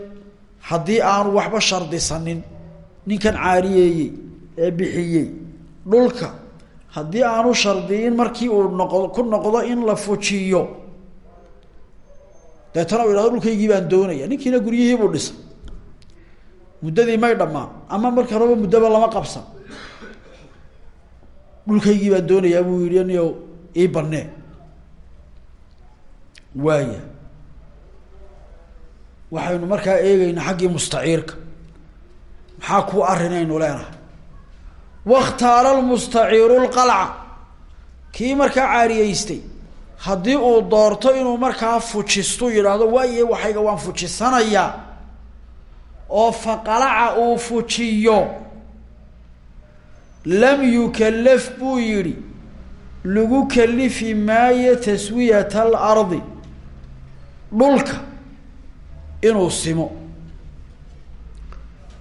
haddii aanu waxba shardisanin ninkan caariyeeyey ee bixiyey dhulka haddii aanu shardiyin markii uu noqo ku noqdo in la fujiyo deetana u yidhahdo dhulkaygii baan doonaya ninkiina guryihiibuu dhisay. Muddadii may dhammaan ama marka horeba muddaba lama qabsan. Dhulkaygii baan doonayaa buu yihi niyo ii banee waaya waxaynu markaa eegeynaa xaggii mustaciirka. Maxaa kuu arrinaynu leenahay? Wakhtaara lmustaciiru lqalca kii markaa caariyeystay haddii uu doorto inuu markaa fujistu yidhaahdo waaye waxayga waan fujisanayaa. Oo faqalaca uu fujiyo lam yukalaf buu yidhi lagu kalifi maayo taswiyata alardi. Dhulka inuu simo.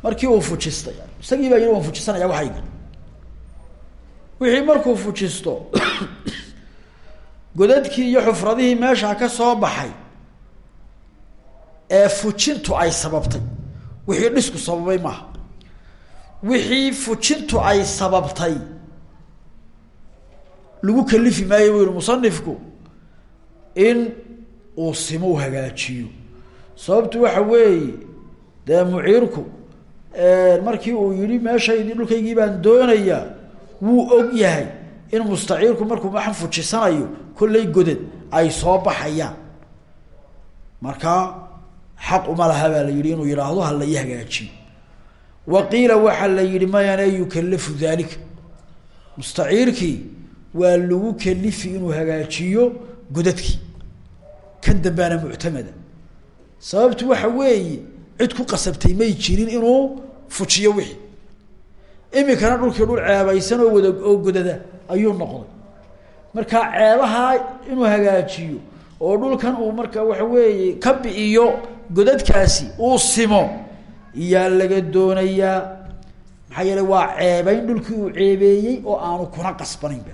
Markii uu fujistay isagii baa yidhi waan fujisanaya waxayga wixii markuu fujisto [COUGHS] godadkii iyo xufradihii meeshaa ka soo baxay ee fujintu ay sababtay. Wixii dhisku sababay maaha. Wixii fujintu ay sababtay lagu kalifi maayo buu yihi musanifku in uu simo u hagaajiyo sababtu waxa weeye dee muciirku markii uu yihi meeshaydii dhulkaygii baan doonayaa wuu og yahay in mustaciirku markuu waxan fujisanayo kollay godad ay soo baxayaan. Markaa xaq uma laha baa la yihi inuu yidhaahdo ha la ii hagaajiyo wa waxaa la yihi mayane yukallafu dalika mustaciirkii waa lagu kalifi inuu hagaajiyo godadkii. Kan dambaana muctamada sababtu waxa weeye cid ku qasabtay may jirin inuu fujiyo wixii. Imikana dhulkii dhul ceebaysan oo wada oo godada ayuu noqday. Marka ceebahaa inuu hagaajiyo oo dhulkan uu marka waxa weeye ka bi'iyo godadkaasi uu simo iyaa laga doonayaa maxaa yeele waa ceebeyn dhulkii uu ceebeeyey oo aanu kuna qasbanayn ba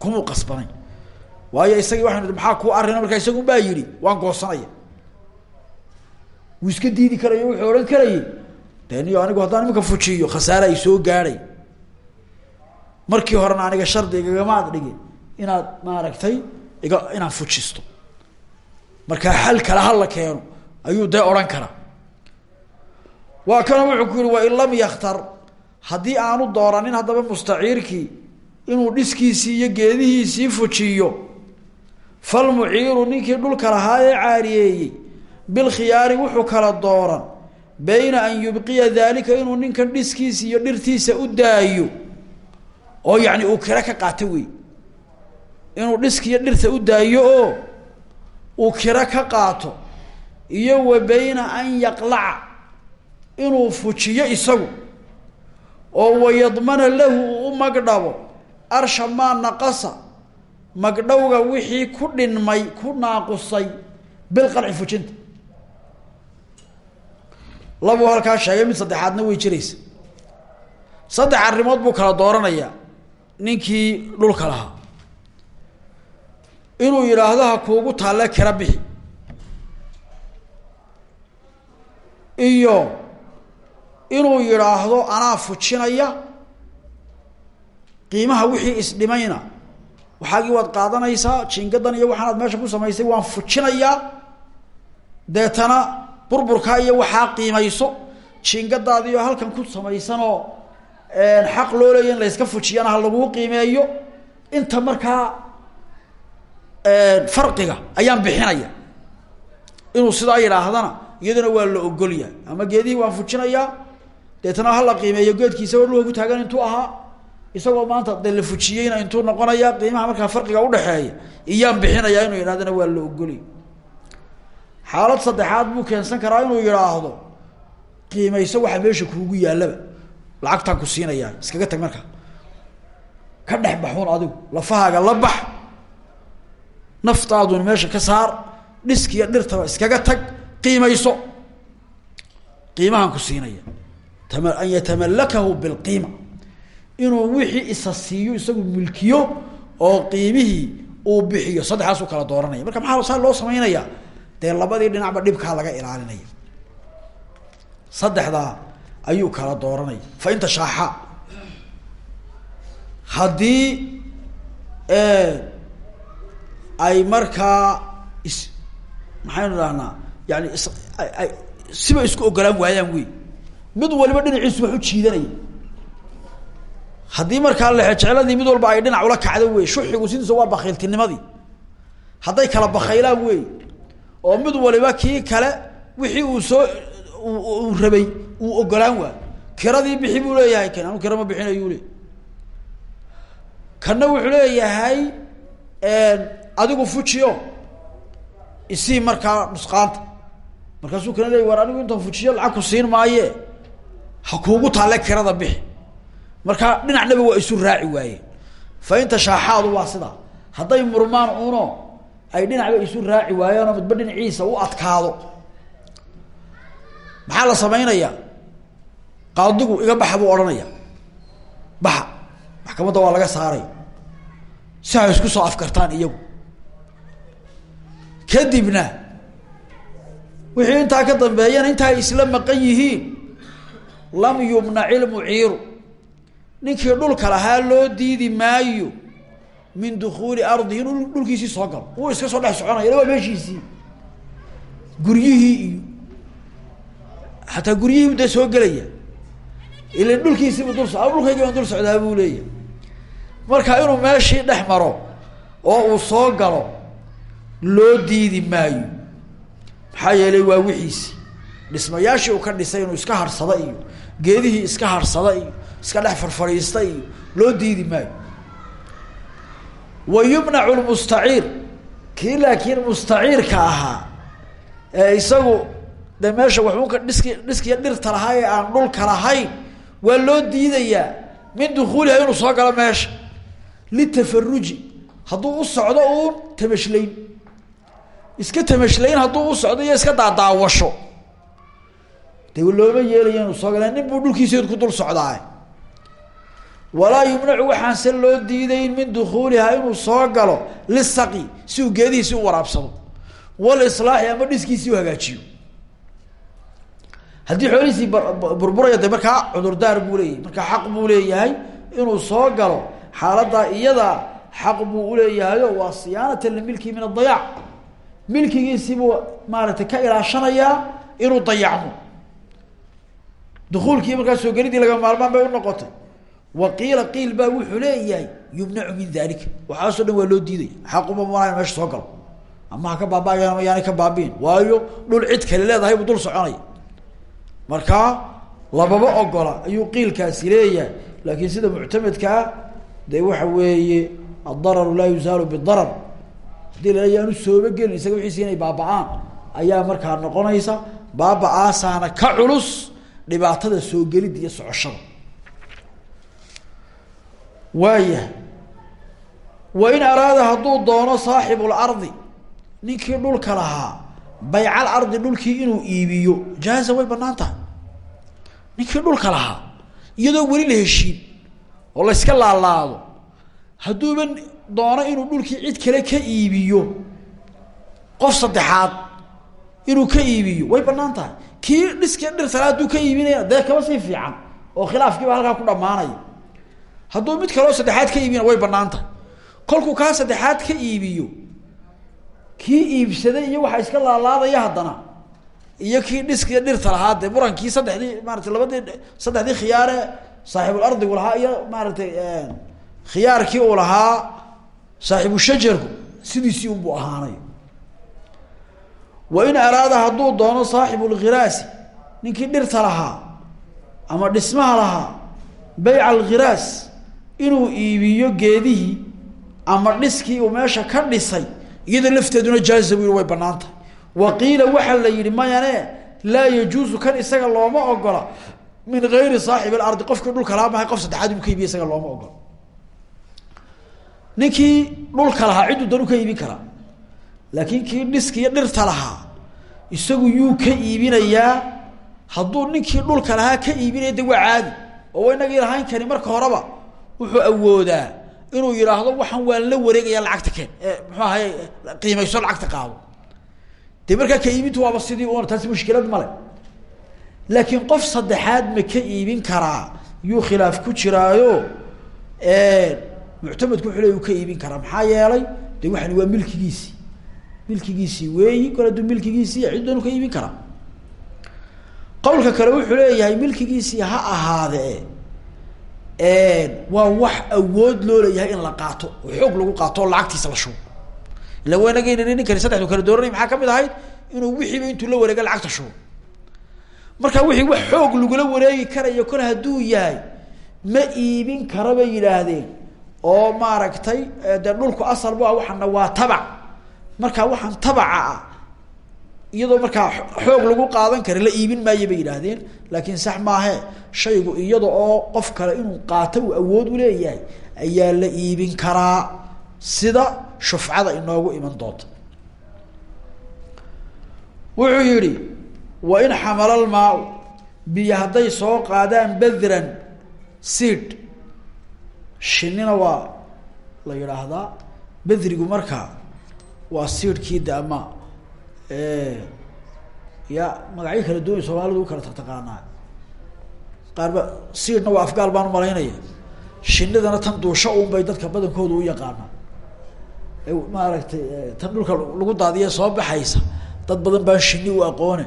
kumuu qasbanayn. Waayo isagii waxanu maxaa kuu arina markaa isagun baa yidhi waan goosanaya wuu iska diidi karayo wuxuu odhan karayay de niyo anigu haddaan iminka fujiyo khasaare ay soo gaadhay markii horena aniga shardi igagamaad dhigin inaad maaragtay iga inaan fujisto. Markaa xal kale hala keeno. Ayuu dee odhan karaa. Waa kana wuxuu ku yihi wain lam yakhtar. Haddii aanu dooranin haddaba mustaciirkii inuu dhiskiisii iyo geedihiisii fujiyo falmuciiru ninkii dhulka lahaa ee caariyeeyey bilkhiyaari wuxuu kala dooran bayna an yubqiya dalika inuu ninkan dhiskiisa iyo dhirtiisa u daayo oo yacni uu kiro ka qaato wey inuu dhiskiiyo dhirta u daayo oo uu kiro ka qaato. Iyo wa bayna an yaqlaca inuu fujiyo isagu oo wayadmana lahu uu u magdhabo arsha maa naqasa magdhowga wixii ku dhinmay ku naaqusay bilqalci fujinta labuu halkaa sheegay mid saddexaadna way jiraysa. Saddex arrimood buu kala dooranayaa ninkii dhulka lahaa. Inuu yidhaahdo ha kuugu taalle kira bixi iyo inuu yidhaahdo anaa fujinaya qiimaha wixii isdhimayna. Waxaagii waad qaadanaysaa jingadan iyo waxaanaad meesha ku samaysay waan fujinayaa deetana burburkaa iyo waxaa qiimayso jiingadaadiioo halkan ku samaysanoo xaq loo leeya in layska fujiyana ha laguu qiimeeyo. Inta markaa farqiga ayaan bixinaya. Inuu sidaa yidhaahdana iyaduna waa la ogolyahay ama geedihii waan fujinayaa deetna hala qiimeeyo geedkiisa dhulka ku taagan intuu ahaa. Isagoo maanta dee la fujiyeyna intuu noqonaya qiimaha markaa farqiga udhexeeya iyaan bixinayaa inuu yidhahdana waa la ogolya xaalad saddexaad buu keensan karaa inuu yidhaahdo qiimayso waxa meesha kuugu yaallaba. Lacagtaan ku siinayaa iskaga tag markaa ka dhex baxuun adigu lafahaaga la bax. Meesha ka saar dhiskiiyo dhirtaba iskaga tag qiimayso. Qiimahaan ku siinaya. An yatamalakahu bilqiima. Inuu wixii isa siiyo isagu milkiyo oo qiimihii uu bixiyo. Saddexdaasuu kala dooranaya. Marka maxaa saa loo samaynayaa dee labadii dhinacba dhibkaa laga ilaalinaya saddexdaa ayuu kala dooranaya fa inta shaaxa haddii ay markaa is maxaynu dhahnaa yani is ay siba isku ogolaan waayaan wey mid waliba dhinaciisu wax u jiidanaya haddii markaa lexejecladii mid walba ay dhinac ula kacdo wey shuxigu sidiisa waa bakiiltinimadii hadday kala bakaylaan wey oo mid waliba kii kale wixii uu soo uu rabay uu ogolaan waa. Kiradii bixi buu leeyahay kan anu kira ma bixinayuu le. Kanna wuxuu leeyahay adigu fujiyo. Isii markaa nusqaanta markaasuu kana leey war anigu intaan fujiyo lacag ku siin maaye. Ha kuugu taale kirada bixi. Markaa dhinacnaba waa isu raaci waayeen fa inta shaaxaadu waa sidaa hadday murmaan uno ay dhinacba isu raaci waayeenoo midba dhinaciisa u adkaado. Maxaa la samaynayaa? Qaadigu iga baxa buu odhanaya. Baxa. Maxkamadda waa laga saaray. Si ay isku soo afkartaan iyagu. Kadibna wixii intaa ka dambeeyana inta isla maqan yihiin lam yumnac ilmuciiru ninkii dhulka lahaa loo diidi maayo min dukuuli ardihi inuu dhulkiisii soo galo. Wuu iska soo dhex soconaya waa meeshiisii. Guryihii iyo xataa guryihii dee soo gelaya. Ilan dhulkiisiibu dul so dhulkaygi baan dul socdaa buu leeyahy marka inuu meeshii dhex maro oo uu soo galo loo diidi maayo. Maxaa yeelay waa wixiisi. Dhismayaashii uu ka dhisay inuu iska harsada iyo geedihii iska harsada iyo iska dhex farfadhiista iyo loo diidi maayo wa yumnacu lmustaciir kii laakiin mustaciirka ahaa ee isagu de meesha waxuunka dhiski dhiskiya dhirta lahaa ee aan dhulka lahayn waa loo diidayaa min dukuuliha inuu soo galo meesha. Litafaruji hadduu u socdo uun tamashlayn iska tamashlayn hadduu u socdo iyo iska daadaawasho. De looma yeelaya inuu soo gala nin buu dhulkiiseed ku dul socdaa walaa yumnacu waxaanse loo diidayn min dukuulihaa inuu soo galo lisaqi si uu geedihiisi u waraabsado walislaaxi ama dhiskiisii u hagaajiyo. Haddii xoolihiisii burburaya de markaa cudurdaar buu leeyahay markaa xaq buu leeyahay inuu soo galo xaaladaa iyada xaq buu uleeyahayo waa siyaanatan limilkihi min adayaac milkigiisiibuu maaragtay ka ilaashanayaa inuu dayacmo. Dukuulkii markaa soo gelidii laga maalmaan bay unoqotay wa qiila qiil baa wuxuu leeyahay yumnacu min dalika waxaasoo dhan waa loo diidaya xaquma mana meesha soo galo. Ama ha ka baaba'ayan ama yaanay ka baabiin. Waayo dhul cid kale leedahay buu dul soconaya. Markaa lababa ogola ayuu qiilkaasi leeyahay. Laakiin sida muctamedkaa de waxa weeye addararu laa yuzaalu bidarar haddii la yaanu sooba gelin isaga wixiisi inay baaba-aan ayaa markaa noqonaysa baaba-aasaana ka culus dhibaatada soo gelid iyo socoshada waayahay wa in araada hadduu doono saaxibu lardi ninkii dhulka lahaa baycal ardi dhulkii inuu iibiyo. Jaaza way bannaan tahay. Ninkii dhulka lahaa iyadoo weli la heshiin oo la yska laalaado hadduuba doono inuu dhulkii cid kale ka iibiyo. Qof saddexaad inuu ka iibiyo. Way bannaan tahay. Kii dhiskii dhirtala hadduu ka iibinaya dee kaba sii fiican? Oo khilaafkiiba halkaa ku dhamaanaya hadduu mid kaleo saddexaad ka iibina way bannaan tahay kolkuu kaa saddexaad ka iibiyo kii iibsaday iyo waxaa iska laalaadaya haddana iyo kii dhiskiiyo dhirta lahaa dee murankii saddexdii maaratay labadii saddexdii khiyaare saaxibul ardigu lahaa iyo maaratay khiyaarkii uu lahaa saaxibu shajarku sidiisii unbuu ahaanay. Wa in araada hadduu doono saaxibulkhiraasi ninkii dhirta lahaa ama dhismaha lahaa bayca alkhiraas inuu iibiyo geedihii ama dhiskii uu meesha ka dhisay iyadoo lafteeduna jaaza bu way bannaan tahay wa qiila waxaa la yihi mayane laa yajuusu kan isaga looma ogola min gayri saaxib alardi qofkii dhulka lahaa mahay qof saddexaad inuu ka isaga looma ogola ninkii dhulka lahaa cidduu dan u ka iibin laakiin kii dhiskiiyo dhirta lahaa isagu yuu ka iibinayaa. Hadduu ninkii dhulka lahaa ka iibinaya de waa caadi. Oo inagii lahayn kani marka horeba wuxuu awoodaa inuu yidhaahdo waxaan waan la wareegaya lacagta keen. Muxuu ahay qiimayso lacagta qaado. Dee markaa ka iibintu waaba sidii un taasi mushkilad male laakiin qof saddexaad ma ka iibin karaa yuu khilaaf ku jiraayo muctamadku wuxuu le uu ka iibin karaa. Maxaa yeelay de waxani waa milkigiisii. Milkigiisii weeyi kol hadduu milkigiisii cid doonu ka iibin karaa. Qawlka kale wuxuu leeyahay milkigiisii ha ahaadee waa wax awood loo leeyahay in la qaato. Oo xoog lagu qaato oo lacagtiisa la shubo. Illa wanagayna ninkani saddexdu kala dooranay maxaa ka mid ahayd? Inuu wixiiba intuu la wareega lacagta shubo. Marka wixii wax xoog lagula wareegi karayo kol hadduu yahay ma iibin kara bay yidhaahdeen. Oo maaragtay dee dhulku asal bu ah waxaana waa tabac. Markaa waxaan tabaca ah iyadoo markaa xoog lagu qaadan kara la iibin maayo bay yidhaahdeen. Laakiin sax maahe shaygu iyada oo qof kale inuu qaato uu awood u leeyahay ayaa la iibin karaa sida shufcada inoogu iman doonta. Wuxuu yihi wa in xamala lmaau biyo hadday soo qaadaan badran seed. Shinina waa la yidhaahdaa bedrigu markaa waa siidhkii de ama ya magacyo kala duway soomaalidu u kala taqtaqaanaa qaarba siidhna waa afgaal baan u malaynaya shinidana tan duusho un bay dadka badankooda u yaqaanaa. Maaragtay tan dhulka lagu daadiya soo baxaysa dad badan baan shini u aqoone.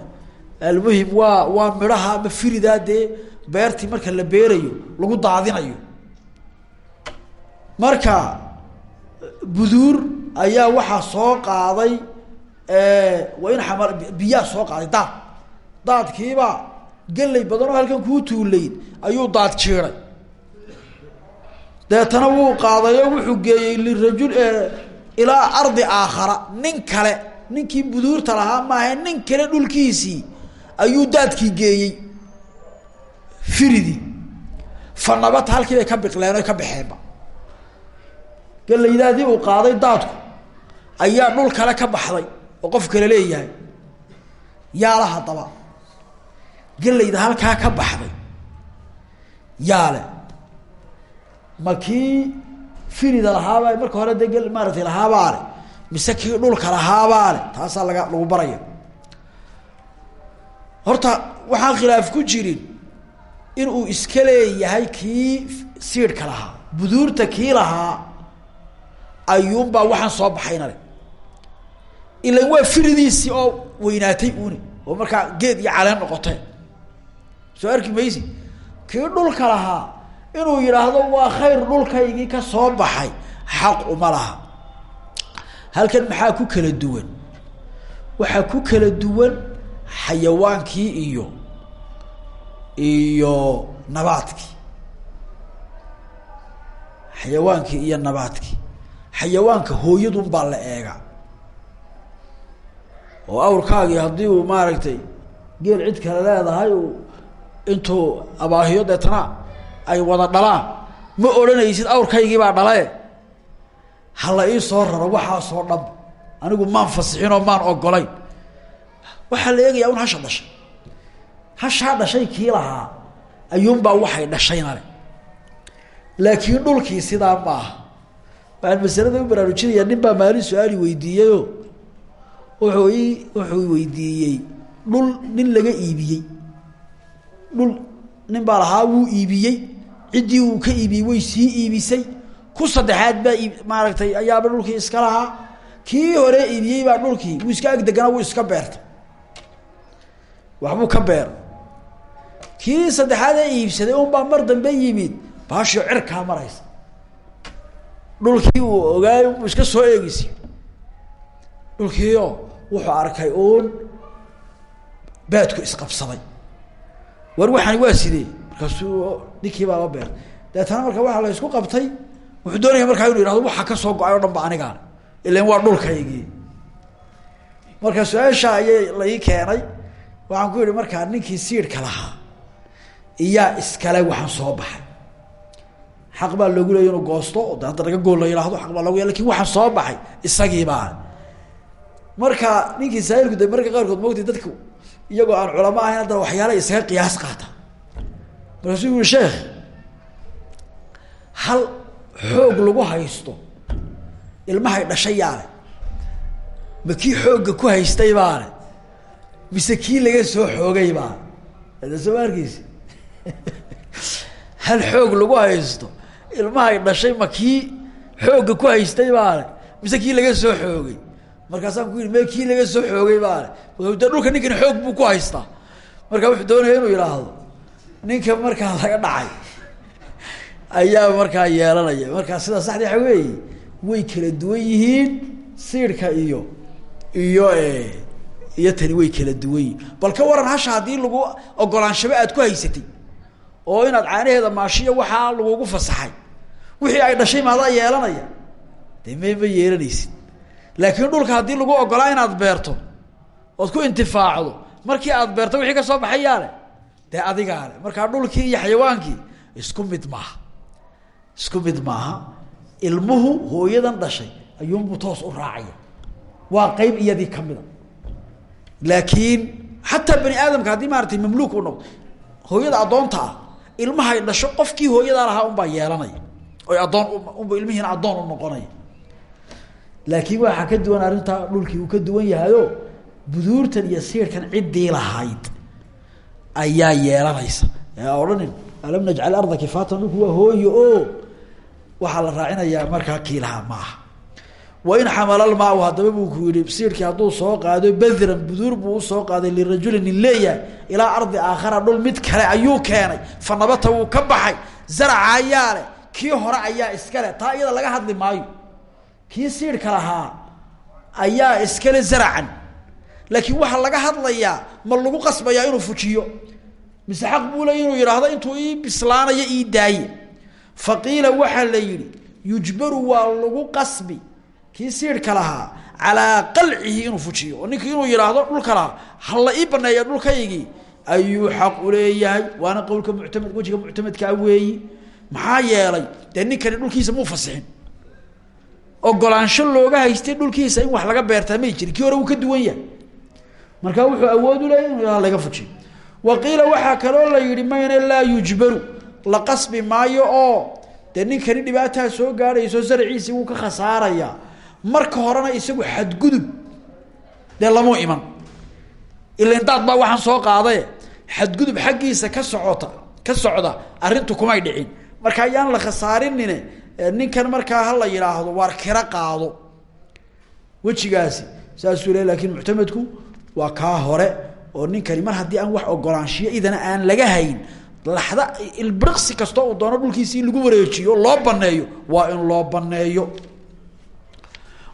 Almuhim waa waa midhaha ama firidaa dee beertii marka la beerayo lagu daadinayo. Marka buduur ayaa waxaa soo qaaday waa in xama biyaa soo qaaday daad. Daadkiibaa gelay badan oo halkan kuu tuulayd ayuu daad jiiday deetana wuu qaaday oo wuxuu geeyey lirajul ilaa ardi aakhara. Nin kale ninkii buduurta lahaa maaha nin kale dhulkiisii ayuu daadkii geeyey. Firidii fa nabata halkii ka biqleen oy ka baxeenba. Galaydaadii uu qaaday daadku ayaa dhul kale ka baxday oo qof kale leeyahay yaalla haddaba galayda halkaa ka baxday yaale. Ma kii firida lahaaba marka hore dee gel maaratay lahaabaale. Mise kii dhulka lahaabaale? Taasaa laga lagu baraya. Horta waxaan khilaaf ku jirin inuu iska leeyahay kii siidhka lahaa. Buduurta kii lahaa ayuunbaa waxaan soo baxayna ilan waa firidiisii oo weynaatay uuni. Oo markaa geed iyo caleen noqotee soo arki maysi kii dhulka lahaa inuu yidhaahdo waa khayr dhulkaygii ka soo baxay. Xaq uma laha. Halkan maxaa ku kala duwan? Waxaa ku kala duwan xayawaankii iyo iyo nabaadkii. Xayawaankii iyo nabaadkii. Xayawaanka hooyadun baa la eegaa oo awrkaagii haddii uu maaragtay geel cid kale leedahay uu intuu abaahiyo deetana ay wada dhalaan. Ma odhanaysid awrkaygii baa dhale hala ii soo raro waxaasoo dhan anigu maan fasixinoo maan ogolayn waxaa la eegayaa un hasha dhashay. Hashaa dhashay kii lahaa ayuunbaa waxay dhashayna le laakiin dhulkii sidaa ma aha waxaan masalada u baraarujinayaa nin baa maalin su'aali weydiiyeyo wuxuu i wuxuu weydiiyey dhul nin laga iibiyey. Dhul nin baa lahaa wuu iibiyey. Ciddii uu ka iibiyey way sii iibisay. Ku saddexaad baa maaragtay ayaaba dhulkii iska lahaa. Kii hore iibiyey baa dhulkii wuu iska agdeganaa wuu iska beertay. Waxbuu ka beer kii saddexaad ee iibsaday un baa mar dambe yimid baashio cirkaa maraysa. Dhulkii uu ogaay iska soo eegisi dhulkiio wuxuu arkay uun baadku isqabsaday. War waxaani waa sidee? Markaasuu ninkii baaba beer deetana marka waxaa la isku qabtay wuxuu doonaya markaa inu yihahdo waxa ka soo go'ay o dhan waa dhulkaygii. Marka su'aasha ayay la ii keenay. Waxaan ku yihi markaa ninkii siidhka lahaa iyaa iskale waxaan soo baxay. Xaq baa loogu leeyay inuu goosto o de hadda naga gool la yihahdo aq baa loogu laakiin waxaan soo baxay isagiibaa marka ninkii saailku de marka qaarkood mogta dadku iyagoo aan culamo ahayn haddana waxyaala isaga qiyaas qaata. Markaasuu yuri sheekh hal xoog lagu haysto ilmahay dhashay yaale ma kii xoogga ku haystay baale mise kii laga soo xoogay baale? Ada soo arkiisi [LAUGHS] hal xoog lagu haysto ilmahay dhashay ma kii xoogga ku haystay baale mise kii laga soo xoogay markaasaan ku yidhi me kii laga soo xoogay baale de dhulka ninkan xoog buu ku haystaa. Marka wuxuu doonaya inuu yidhaahdo ninka markaa laga dhacay ayaa markaa yeelanaya. Markaa sidaa saxdi waxa weeye way kala duwan yihiin siidhka iyo iyo iyo tani way kala duwan yihiin. Bal ka waran hasha haddii lagu ogolaanshaba aad ku haysatay oo inaad caanaheeda maashiya waxaa lagugu fasaxay wixii ay dhashay maadaa yeelanaya de me ma yeelanaysid laakiin dhulka haddii lagu ogolaa inaad beerto ood ku intifaacdo markii aad beerto wixii ka soo baxay yaale dee adigaa le markaa dhulkii iyo xayawaankii isku mid maaha. Isku mid maaha. Ilmuhu hooyadan dhashay ayuunbuu toos u raacaya. Waa qeyb iyadii kamida laakiin xataa bani aadamka haddii maaratay mamluuk u noqdo hooyada addoonta ah ilmahay dhasho qofkii hooyadaa lahaa unbaa yeelanaya. Oy addoon unba ilmihiina addoon u noqonaya laakiin waxaa ka duwan arrintaa dhulkii uu ka duwan yahayo buduurtan iyo siirkan ciddii lahayd ayaa yeelanaysa. Odhanin alam najcal arda kifaatan? Dhulku waa hooyo o la raacinayaa markaa kii lahaa ma aha wain xamalalmaau haddaba buu ku yihi siirkii hadduu soo qaado badran buduur buu u soo qaaday lirajuli nin leeyahay ilaa ardi aakhara dhul mid kale ayuu keenay. Fa nabata wuu ka baxay zaraca ayaa leh kii hore ayaa iskale taa iyada laga hadli maayo kii siirka lahaa ayaa iskale zaracan laakiin waxaa laga hadlayaa ma lagu qasbayaa inuu fujiyo. Mise xaq buu inuu yidhaahdo intuu ii bislaanayo ii daaye. Fa qiila waxaa la yidhi yujbaru waa lagu qasbi. Kii siirhka lahaa calaa qalcihi inuu fujiyo. Oo ninkii inuu yidhaahdo dhulka lahaa hala ii baneeya dhulkaygii. Ayuu xaq uleeyahay waana qowlka muctamed wejiga muctamedkaa weeyi. Maxaa yeelay dee ninkani dhulkiisa muu fasixin ogolaansho looga haystay dhulkiisa in wax laga beertaa may jirin. Kii hore wuu ka duwan yahay. Markaa wuxuu awood u leeyahy inu laga fujiyo wa qiila waxaa kaloo la yihi mayna laa yujbaru la qasbi maayo oo dee ninkani dhibaataa soo gaadhayso sarciisii wuu ka khasaarayaa. Marka horena isagu xadgudub dee lamuu iman. Ilan daad baa waxaan soo qaadaye xadgudub xaggiisa ka socota ka socda arrintu kumay dhicin. Marka ayaan la khasaarinine ninkan markaa ha la yidhaahdo waar kira qaado. Wejigaasi saasuu le laakiin muctamedku waa kaa hore oo ninkani mar haddii aan wax ogolaanshiyo idana aan laga hayn laxda ilbiriqsi kastoo uu doono dhulkiisi lagu wareejiyo loo baneeyo waa in loo baneeyo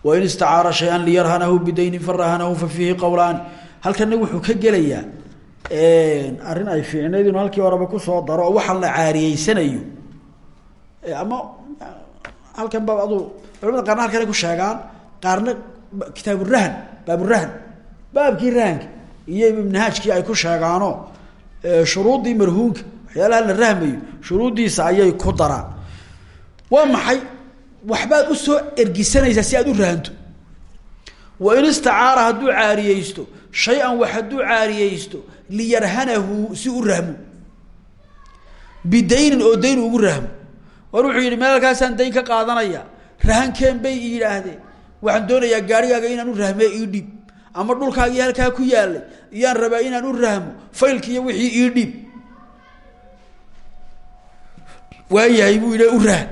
wain istacaara shay-an liyarhanahu bidaynin farahanahu fa fiihi qowlaani halkana wuxuu ka gelayaa arrin ay fiicnayd inuu halkii horeba ku soo daro la caariyeysanayo. Ama halkan ba adu culamada qaarna halkan ay ku sheegaan qaarna kitaaburahan baaburahan baabkii rahanka iyo ibnahaajkii ay ku sheegaano shuruuddii marhuunka waxyaalaha la rahmayo shuruuddiisa ayay ku daraan. Waa maxay? Waxbaad u soo ergisanaysaa si aad u rahanto. Wain istacaara hadduu caariyeysto shay-an wax hadduu caariyeysto liyarhanahu si u rahmo. Bidaynin oo dayn ugu rahmo war wuxuu yidhi meelkaasaan dayn ka qaadanaya. Rahankeen bay yidhaahdeen. Waxaan doonayaa gaarigaaga inaan u rahmee ii dhiib ama dhulkaagii halkaa ku yaalay iyaan rabaa inaan u rahmo faylkiiyo wixii ii dhiib waayahay buu yidhi u rahan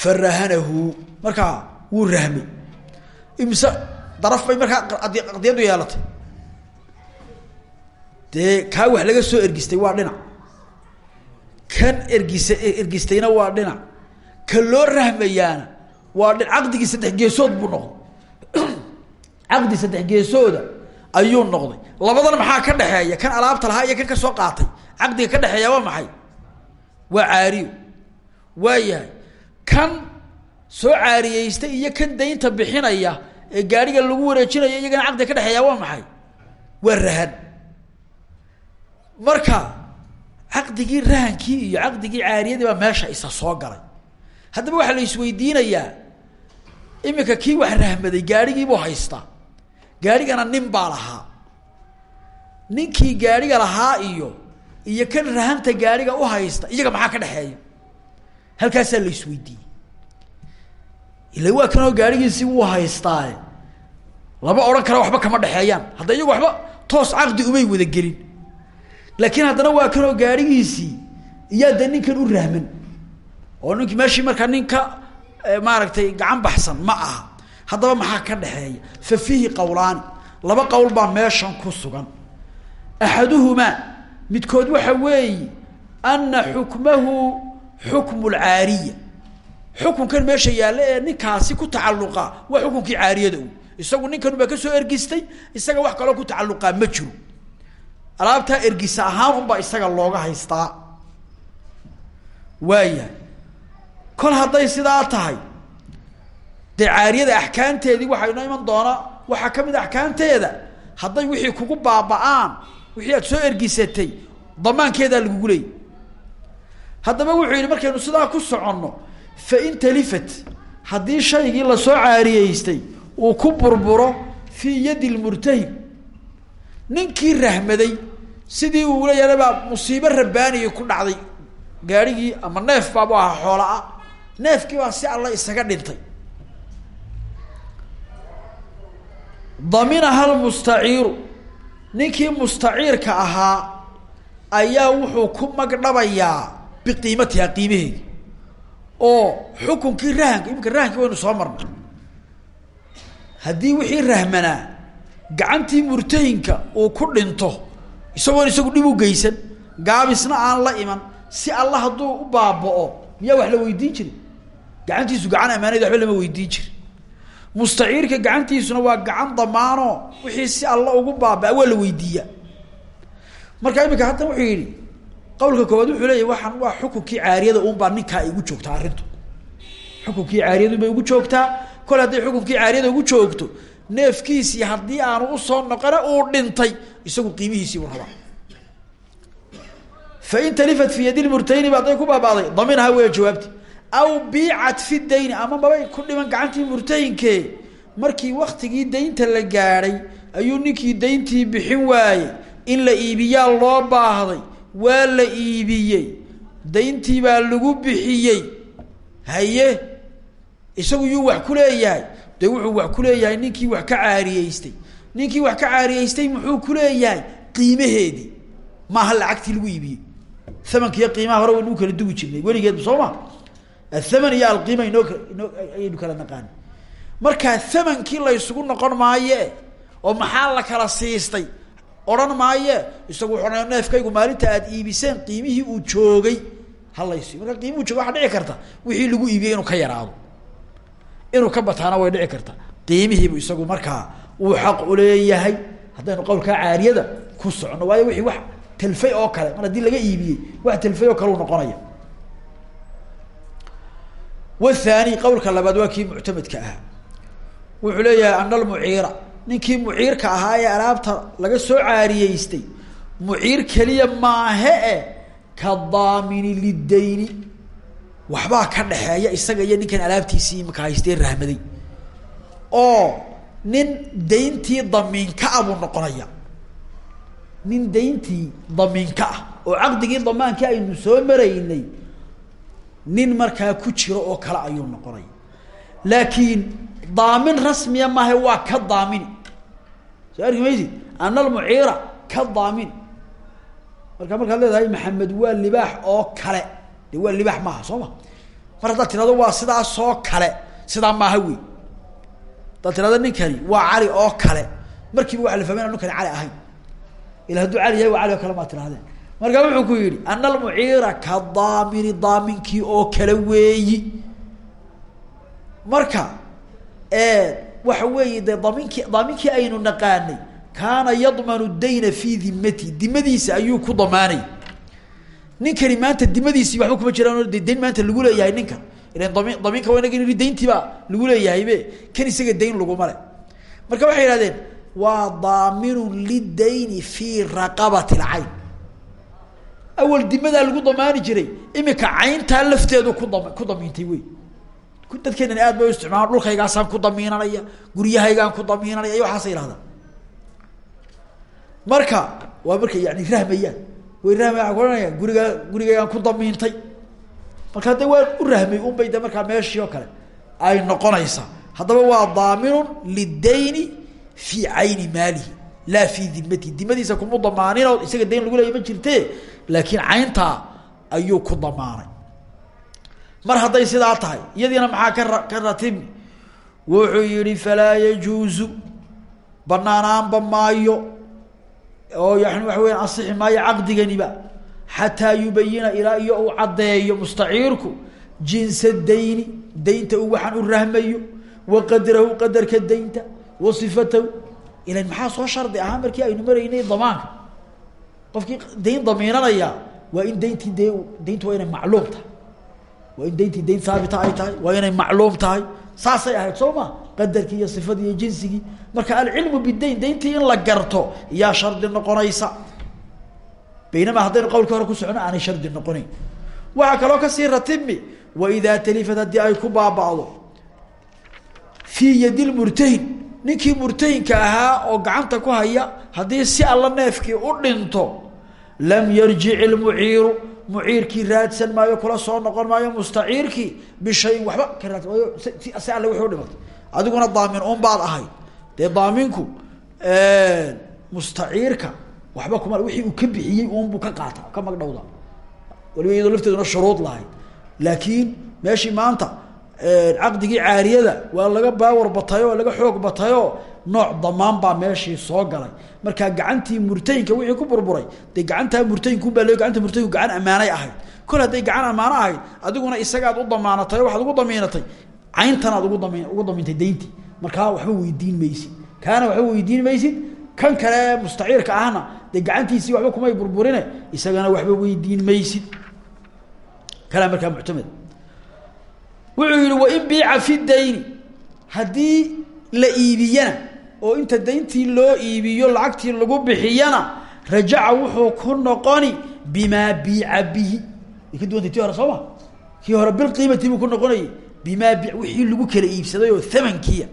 farahanahu markaa wuu rahmay. Imise daraf bay markaa qadiyaddu yeelatay dee kaa wax laga soo ergistay waa dhinac kan ergisa ergistayna waa dhinac ka loo rahmayaana waa dhin caqdigii saddex geesood buu noqday. [CLEARS THROAT] Caqdi saddex geesooda ayuu noqday. Labadan maxaa ka dhexeeya kan alaabta lahaa iyo kan ka soo qaatay. Caqdiga ka dhexeeya waa maxay? Waa caariyo waayahay kan soo caariyeystay iyo kan daynta bixinaya ee gaadhiga lagu wareejinaya iyagana caqdiga ka dhexeeya waa maxay? Waa rahan. Marka caqdigii rahankii iyo caqdigii caariyadii baa meesha isa soo galay. Haddaba waxaa la isweydiinayaa iminka kii wax rahmaday gaadhigiibuu haystaa. Gaadhigana nin baa lahaa. Ninkii gaadhiga lahaa iyo iyo kan rahanta gaadhiga u haysta iyaga maxaa ka dhexeeya halkaasaa la isweydiiyey. Ila waa kanoo gaadhigiisii wuu haystaaye. Lama odhan kara waxba kama dhexeeyaan hadda iyagu waxba toos caqdi umay wada gelin laakiin haddana waa kanoo gaadhigiisii iyaa de ninkan u rahman oo nink meeshii markaa ninka maaragtay gacan baxsan ma aha. Haddaba maxaa ka dhexeeya? Fa fiihi qowlaani laba qowl baa meeshan ku sugan. Axaduhumaa midkood waxa weeye ana xukmahu xukmu lcaariya xukunkan meesha yaalla ee ninkaasi ku tacalluqa waa xukunkii caariyada u isagu ninkan baa ka soo ergistay isaga wax kaloo ku tacalluqaa ma jiro alaabtaa ergisa ahaan unbaa isaga looga haystaa. Waayahay kol hadday sidaa tahay dee caariyada axkaamteedii waxaa inoo iman doona waxaa ka mid a axkaamteeda hadday wixii kugu baaba-aan wixii aad soo ergisatay damaankeedaa lagugu leeyay. Haddaba wuxuu yidhi markaynu sidaa ku soconno fa in talifat haddii shaygii la soo caariyeystay uu ku burburo fii yadi lmurtahin ninkii rahmaday sidii uu leeyahay baa musiibo rabbaaniya ku dhacday. Gaadhigii ama neef baabu ahaa xoola-a. Neefkii baa si alla isaga dhintay. Daminaha lmustaciiru ninkii mustaciirka ahaa ayaa wuxuu ku magdhabayaa biqiimatiha qiimaheedi oo xukunkii rahanka iminka rahankii waynu soo marnay. Haddii wixii rahmanaa gacantii murtahinka uu ku dhinto isagoon isagu dhib u geysan gaabisna aan la iman si alla hadduu u baaba'o miyaa wax la weydiin jiray? Gacantiisu gacan amaanayda waxba lama weydiin jiri mustaciirka gacantiisuna waa gacan damaano wixii si alla ugu baaba waa la weydiiya marka imika hadda wuxuu yihi qawlka koowaad wuxuu leeyahy waxaan waa xukunkii caariyada unbaa ninkaa igu joogtaa arrintu. Xukunkii caariyadu bay ugu joogtaa. Kol hadday xukunkii caariyada ugu joogto neefkiisii haddii aanu u soo noqona uu dhintay isagu qiimihiisii buu rabaa. Fain talifat fi yadi lmurtayni ba hadday ku baabaaday daminaha weya jawaabti. Aw biicat fi dayni ama mabay ku dhiman gacantii murtahinkee markii waktigii daynta la gaadhay ayuu ninkii dayntii bixin waayey in la iibiyaa loo baahday waa la iibiyey. Dayntii baa lagu bixiyey. Haye isagu yuu wax ku leeyahay dee wuxuu wax ku leeyahay ninkii wax ka caariyeystay. Ninkii wax ka caariyeystay muxuu ku leeyahay qiimaheedii. Maaha lacagtii lagu iibiyey amanka iyo qiimaha hore waynu kala dugi jirnay. Weligeed soo ma? Iyo alqiima inoo inoo ayaynu kala naqaani markaa thamankii la ysugu noqon maaye oo maxaa la kala siistay? Odhan maaye isagu wuxuu neefkaygu maalinta aad iibiseen qiimihii uu joogay halaysi marka qiimihi u jooga waxaa dhici karta wixii lagu iibiyey inuu ka yaraado inuu ka bataana way dhici karta. Qiimihiibu isagu markaa uu xaq uleeyahay haddaynu qowlkaa caariyada ku socono waayo wixii wax talfay oo kale mar haddii laga iibiyey wax talfay oo kale u noqonaya. Wathani qowlka labaad waa kii muctamadka ahaa. Wuxuu leeyahay ana almuciira. Ninkii muciirka ahaa ee alaabta laga soo caariyeystay muciir keliya maahe e ka daamini lidayni waxbaa ka dhaxeeya isaga iyo ninkan alaabtiisii imaka haystee rahmaday oo nin dayntii damiinka ah buu noqonaya. Nin dayntii damiinka ah oo caqdigii damaankii aynu soo maraynay nin markaa ku jiro oo kale ayuu noqonaya laakiin daamin rasmiya maaha waa ka daamini soo arki maysid ana almuciira ka daamini marka markaad leedahay maxamed waa libaax oo kale de waa libaax maaha soo ma? Mar haddaad tirahdo waa sidaasoo kale sidaa maaha wey haddaad tirahdo ninkani waa cali oo kale. Markiiba waa la fahmay inu ninkani cali ahayn. Ila hadduu cali yahay waa cali oo kale maa tirahdeen. Marka wuxuu ku yihi ana almuciira ka daamini daaminkii oo kale weeyi. Marka waxa weeye dee daminkii daaminkii aynu naqaanay kaana yadmanu dayna fi dimati dimadiisa ayuu ku damaanay ninkani maanta dimadiisii waxba kuma jiraan de dayn maanta lagu leeyahay ninkan ilan dami damiinka waa inag dayntiibaa lagu leeyahaybe. Kan isaga dayn laguma le marka waxay yihahdeen waa daaminun lidayni fi raqabati lcayn awal dimadaa lagu damaani jiray. Imika cayntaa lafteedu ku dam ku damiintay wey. Dadkeenani aad bay u isticmaalaan. Dhulkaygaasaan ku damiinanaya guryahaygaan ku damiinanaya iyo yihahdaan marka waa markay yani rahmayaan way rahmaya waa kuohanaya gurigaa gurigaygaan ku damiintay. Marka de waa u rahmay un bay de markaa meeshii oo kale ay noqonaysaa haddaba waa daaminun lidayni fi cayni maalihi laa fi dimatihi dimadiisa kuma damaaninoo isaga dayn lagu leeya ma jirte laakiin cayntaa ayuu ku damaanay. Mar hadday sidaa tahay iyadiina maxaa ka ka ratibni wuxuu yihi falaa yajuuzu banaanaanba maayo oo yani waxa weya ansixi maayo caqdiganiba. Xataa yubayina ilaa iyo uu caddeeyo mustaciirku jinsa dayni daynta uu waxaan u rahmayo wa qadrahu qadarka daynta wa sifatahu. Ilan maxaa soo shardi ahaa markii aynu maraynay damaanka? Qofkii dayn damiinanaya waa in dayntii de dayntu waa inay macluum tahay. In dayntii dayn haabita ay tahay waa inay macluum tahay. Saasay ahayd soo ma qadarkii iyo sifadii iyo jinsigii. Marka alcilmu bidayn dayntii in la garto yaa shardi noqonaysa. Baynamaa haddaynu qawlka hore ku socono aanay shardi noqonayn. Waxaa kaloo ka sii ratibmi waidaa talifat haddii ay ku baaba'do fii yadi lmurtahin ninkii murtahinka ahaa oo gacanta ku haya haddii si alla neefkii u dhinto lam yarjic ilmuciiru muciirkii raadsan maayo kula soo noqon maayo mustaciirkii bishayin waxba ka raadsan maayo si alle wixii u dhimatay adiguna daamin un baad ahayd. Dee daaminku mustaciirka waxba kuma wixii uu ka bixiyey unbuu ka qaata ka magdhowda. Waliba iyadoo lafteeduna shuruud lahayd. Laakiin meeshii maanta caqdigii caariyada waa laga baawar batayo laga xoog batayo nooc damaan baa meeshii soo galay. Markaa gacantii murtayinka wixii ku burburay dee gacantaa murtayinkunbaa le gacanta murtayinku gacan ammaanay ahayd. Kol hadday gacan ammaano ahayd adiguna isagaad u damaanatay o waxaad ugu damiinatay cayntanaad ugu dami ugu damiintay dayntii markaa waxba weydiin maysid. Kaana waxba weydiin maysid. Kan kale mustaciirka ahna dee gacantiisii waxba kumay burburine isagana waxba weydiin maysid. Kalaa markaa muctamad. Wuxuu yihi wain biica fi dayni. Haddii la iibiyana oo inta dayntii loo iibiyo lacagtii lagu bixiyana rajaca wuxuu ku noqoni bimaa biica bihi. Way ka duwantay tii hore soo ma? Kii hore bilqiimati buu ku noqonayay bimaa bi wixii lagu kala iibsaday oo thamankiya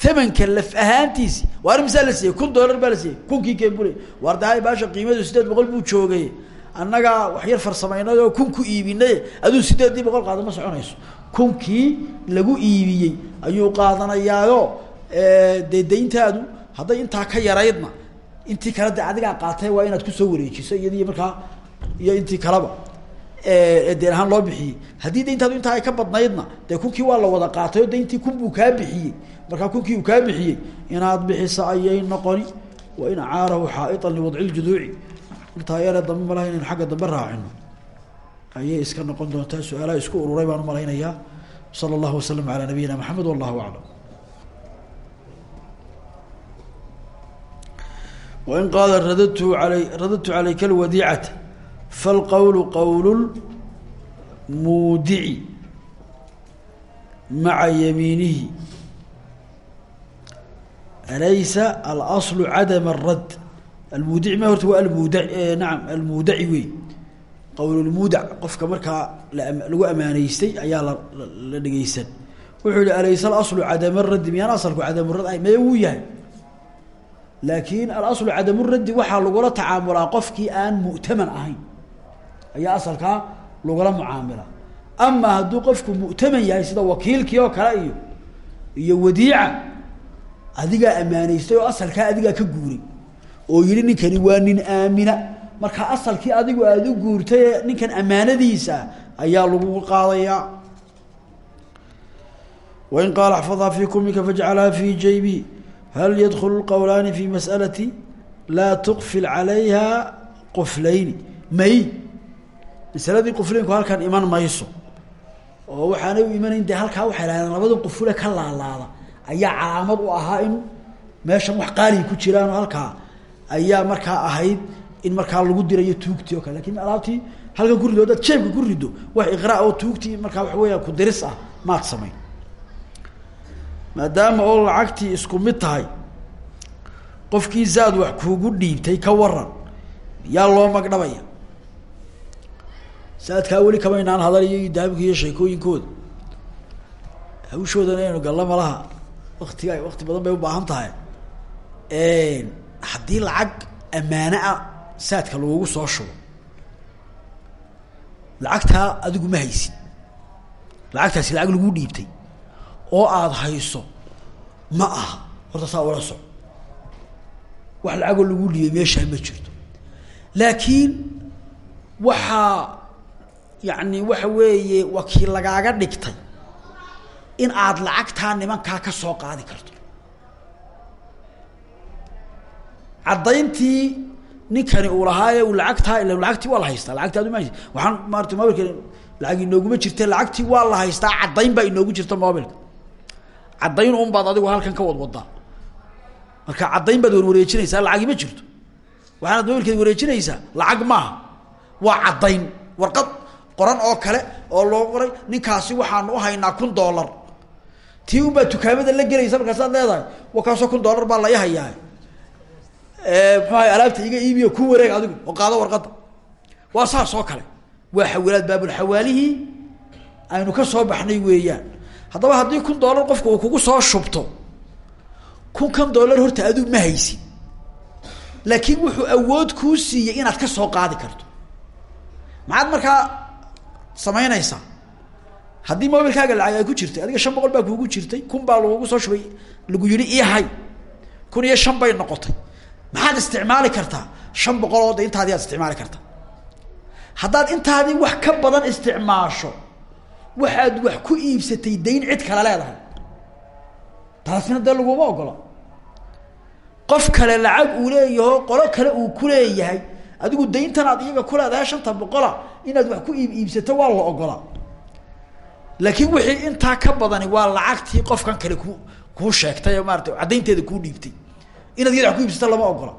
thamanka laf ahaantiisi waar misaa la kun dollar baa la siiyey. Kunkii keen waar baasha qiimadu sideed boqol buu joogay. Annagaa wax yar farsamaynay oo kun ku iibinay aduu sideedii boqol qaada ma soconayso. Kunkii lagu iibiyey ayuu qaadanayaayo dee dayntaadu hadday intaa ka yaraydna intii kale de adigaa qaatay waa inaad ku soo wareejiso iyadii markaa iyo intii kaleba deen ahaan loo bixiyey. Haddii dayntaadu intaa ay ka badnaydna dee kunkii waa la wada qaatay oo dayntii kun buu kaa bixiyey. Markaa kunkii uu kaa bixiyey inaad bixiso ayay noqoni. Wa in caarahu xaaiطan liwadci ljuduuci intaa yare dambe malaha inaynu xagga dambe raacino. Ayay iska noqon doontaa su'aalaha isku ururay baan umalaynayaa sala allahu wasalam alaa nabiyina maxamed wallahu aclam wain qaala radadtu alay radadtu calayka alwadiicata falqowlu qowl muudici maca yamiinihi alaysa alaslu cadam الrad almuudici ma horta waa almuda naam almuudaci wey qowlulmuudac qofka markaa lagu amaaneystay ayaa la la dhegeysan wuxuu yihi alaysa alaslu cadam raddi miyaan asalku cadamurad ahay mee wuu yahay laakiin alaslu cadamuraddi waxaa lagula tacaamulaa qofkii aan mu'taman ahayn ayaa asalkaa lagula mucaamilaa ama hadduu qofku mu'taman yahay sida wakiilkii oo kale iyo iyo wadiica adigaa amaaneystay oo asalkaa adigaa ka guuray oo yihi ninkani waa nin aamina. Marka asalkii adigu aada u guurtay ninkan amaanadiisa ayaa lagu qaadayaa. Wain qaala axfadhaa fii kumika fajcalhaa fii jaybi hal yadkulu qowlaani fi mas'alati laa tuqfil calayha quflayni. May masaladii quflaynku halkan iman mayso oo waxaanay u imanayn dee halkaa waxay lahahdeen labadii qufule ka laalaada ayaa calaamad u ahaa in meeshan wax qaaliga ku jiraan oo halkaa ayaa markaa ahayd in markaa lagu dirayo tuugtii o kale. Lakin alaabtii halkan ku rido haddaad jeebka ku rido wax iqraa oo tuugtii markaa waxa weya ku diris ah maad samayn. Maadaama oo lacagtii isku mid tahay qofkii zaad wax kuugu dhiibtay ka waran yaa loo magdhabaya saadkaa weli kamaynaan hadal iyo daamka iyo sheekooyinkooda hawshoodana inaynu gallo malaha waktiga wakti badan bay ubaahan tahay. Haddii lacag ammaano ah saadka lagugu soo shubo. Lacagtaa adigu ma haysid lacagtaasi lacag lagu dhiibtay. Oo aada hayso ma aha. Horta saa ula soc wax lacagoo lagu dhiibay meeshaa ma jirto. Laakiin waxaa yacni waxa weeye wakiil lagaaga dhigtay in aad lacagtaa nimankaa ka soo qaadi karto. Caddayntii ninkani uu lahaaye uu lacagtaa ila lacagtii waa la haystaa lacagti waxaan maarata mobilka lacag inooguma jirte lacagtii waa la haystaa caddayn baa inoogu jirta mobilka caddayn un baad adigu halkan ka wadwadaa marka caddayn baad warwareejinaysaa lacagi ma jirto. Waxaanaad mobilkeed wareejinaysaa lacag maaha. Waa caddayn warqad qoran oo kale oo loo qoray ninkaasi waxaanu uhaynaa kun dollar. Tii un baad dukaamada la gelaysa markaasaad leedahay wa kaasoo kun dollar baa lay hayaa. Muxuaha alaabta iga iibiyo ku wareeg adigu oo qaado warqadda. Waa saas oo kale. Waa xawilaad baabulxawaalihii aynu ka soo baxnay weeyaan. Haddaba haddii kun dollar qofka uu kugu soo shubto kun kan dollar horta aduu ma haysid laakiin wuxuu awood kuu siiyey inaad ka soo qaadi karto. Maxaad markaa samaynaysaa haddii mobilkaaga lacag ay ku jirtay adiga shan boqol baa kuugu jirtay kun baa lagugu soo shubay lagu yihi ihay kun iyo shan bay noqotay. Maxaad isticmaali kartaa shan boqol oo de intaadii aad isticmaali kartaa. Haddaad intaadii wax ka badan isticmaasho waxaad wax ku iibsatay dayn cid kale leedahay. Taasina dee laguma ogola qof kale lacag uu leeyaho qolo kale uu ku leeyahay adigu dayntan aad iyaga ku leedahay shanta boqola inaad wax ku iib iibsato waa la ogolaa laakiin wixii intaa ka badani waa lacagtii qofkan kale ku kuu sheegtay oo maarata caddaynteeda kuu dhiibtay. Inaad iyada ku iibsato lama ogola.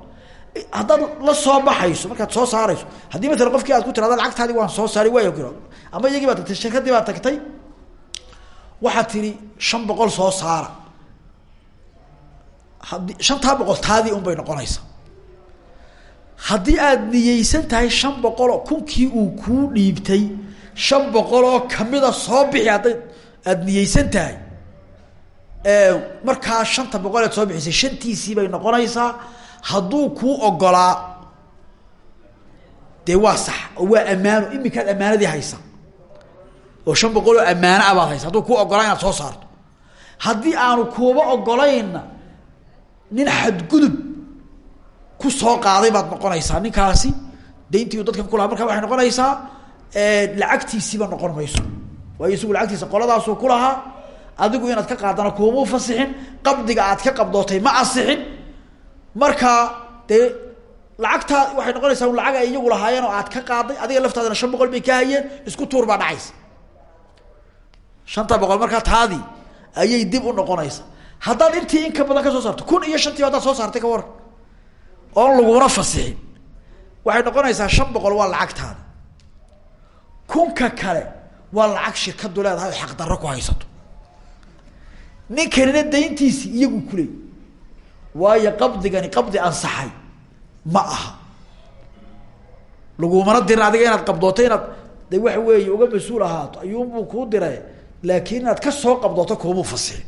Haddaad la soo baxayso markaad soo saarayso haddii matala qofkii aad ku tirahda lacagtaadi waan soo saari waaya ku ama iyagii baad tagtay shirkadii baad tagtay waxaad tihi shan boqol soo saara. Haddii shantaa boqol taadii un noqonaysaa haddii aad niyeysan tahay shan boqoloo kunkii uu kuu dhiibtay shan boqoloo kamida soo bixi hadday aada niyeysan tahay markaa shanta boqol eed soo bixisay shantiisii bay noqonaysaa. Hadduu kuu ogolaa dee waa sax oo waa ammaano iminkaad ammaanadii haysa. Oo shan boqol oo ammaano ah baad haysa hadduu kuu ogolaa inaad soo saarto. Haddii aanu kuuba ogolaynna nin xadgudub ku soo qaaday baad noqonaysaa. Ninkaasi dayntii u dadkan kulahaa markaa waxay noqonaysaa lacagtiisiiba noqon mayso. Waayo isagu lacagtiisa qoladaasuu ku lahaa. Adigu inaad ka qaadana kuumau fasixin. Qabdiga aad ka qabdootay ma asixin. Markaa dee lacagtaa waxay noqonaysaa lacag ay iyagu lahaayeen oo aad ka qaaday. Adiga laftaadana shan boqol bay ka hayeen. Isku tuur baa dhacaysa. Shanta boqol markaa taadii ayay dib u noqonaysa haddaad intii in ka badan ka soo saarto kun iyo shantiiba haddaad soo saartay ka waran oon laguna fasixin. Waxay noqonaysaa shan boqol waa lacagtaada. Kunka kale waa lacag shirkadu leedahay oo xaqdarro ku haysato. Ninkanina dayntiisi iyagu kuleey waayo qabdigani qabdi ansaxay. Ma aha. Lagumana dirin adiga inaad qabdooto inaad de waxa weeye uga mas'uul ahaato ayuunbuu kuu diray laakiin inaad ka soo qabdooto kuumuu fasixin.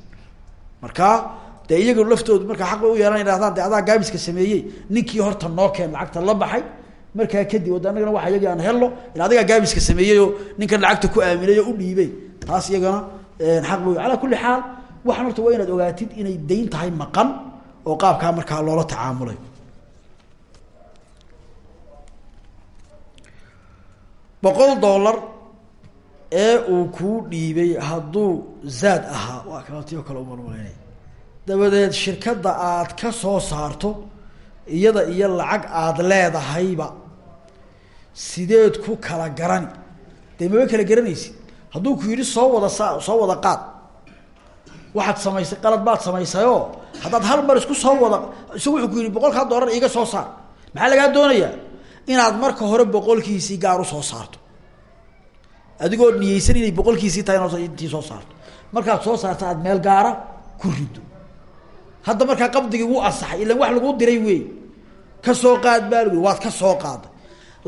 Markaa dee iyaga laftoodu markaa xaq bay u yeelan hahdaan de adaa gaamiska sameeyey ninkii horta noo lacagta la baxay. Markaa kadib o anagana waa aan helno in adigaa gaamiska sameeyey oo ninkan lacagta ku aaminay oo u dhiibey taas iyagana xaq bay alaa kulli xaal waxaan horta waa inaad ogaatid inay dayn tahay maqan oo qaabkaa markaa loola tacaamulay. Boqol dollar ee uu kuu dhiibay hadduu zaad ahaa. Waa kaati kale umalmaleynay dabadeed shirkadda aad ka soo saarto iyada iyo lacag aada leedahayba sideed ku kala garani. Dee maba kala garanaysid? Hadduu ku yidhi soo wada sa soo wada qaad. Waxaad samaysay qalad baad samaysayoo haddaad hal mar isku soo wada isagu wuxuu ku yidhi boqolkaa doolar iiga soo saar. Maxaa lagaa doonayaa? Inaad marka hore boqolkiisii gaar u soo saarto. Adigoo niyeysan inay boqolkiisii tahay ina intii soo saarto. Markaad soo saarto aad meel gaara ku rido hadda markaa qabdigii wuu asaxay ilan wax laguu diray wey ka soo qaad baa lagu waad ka soo qaaday.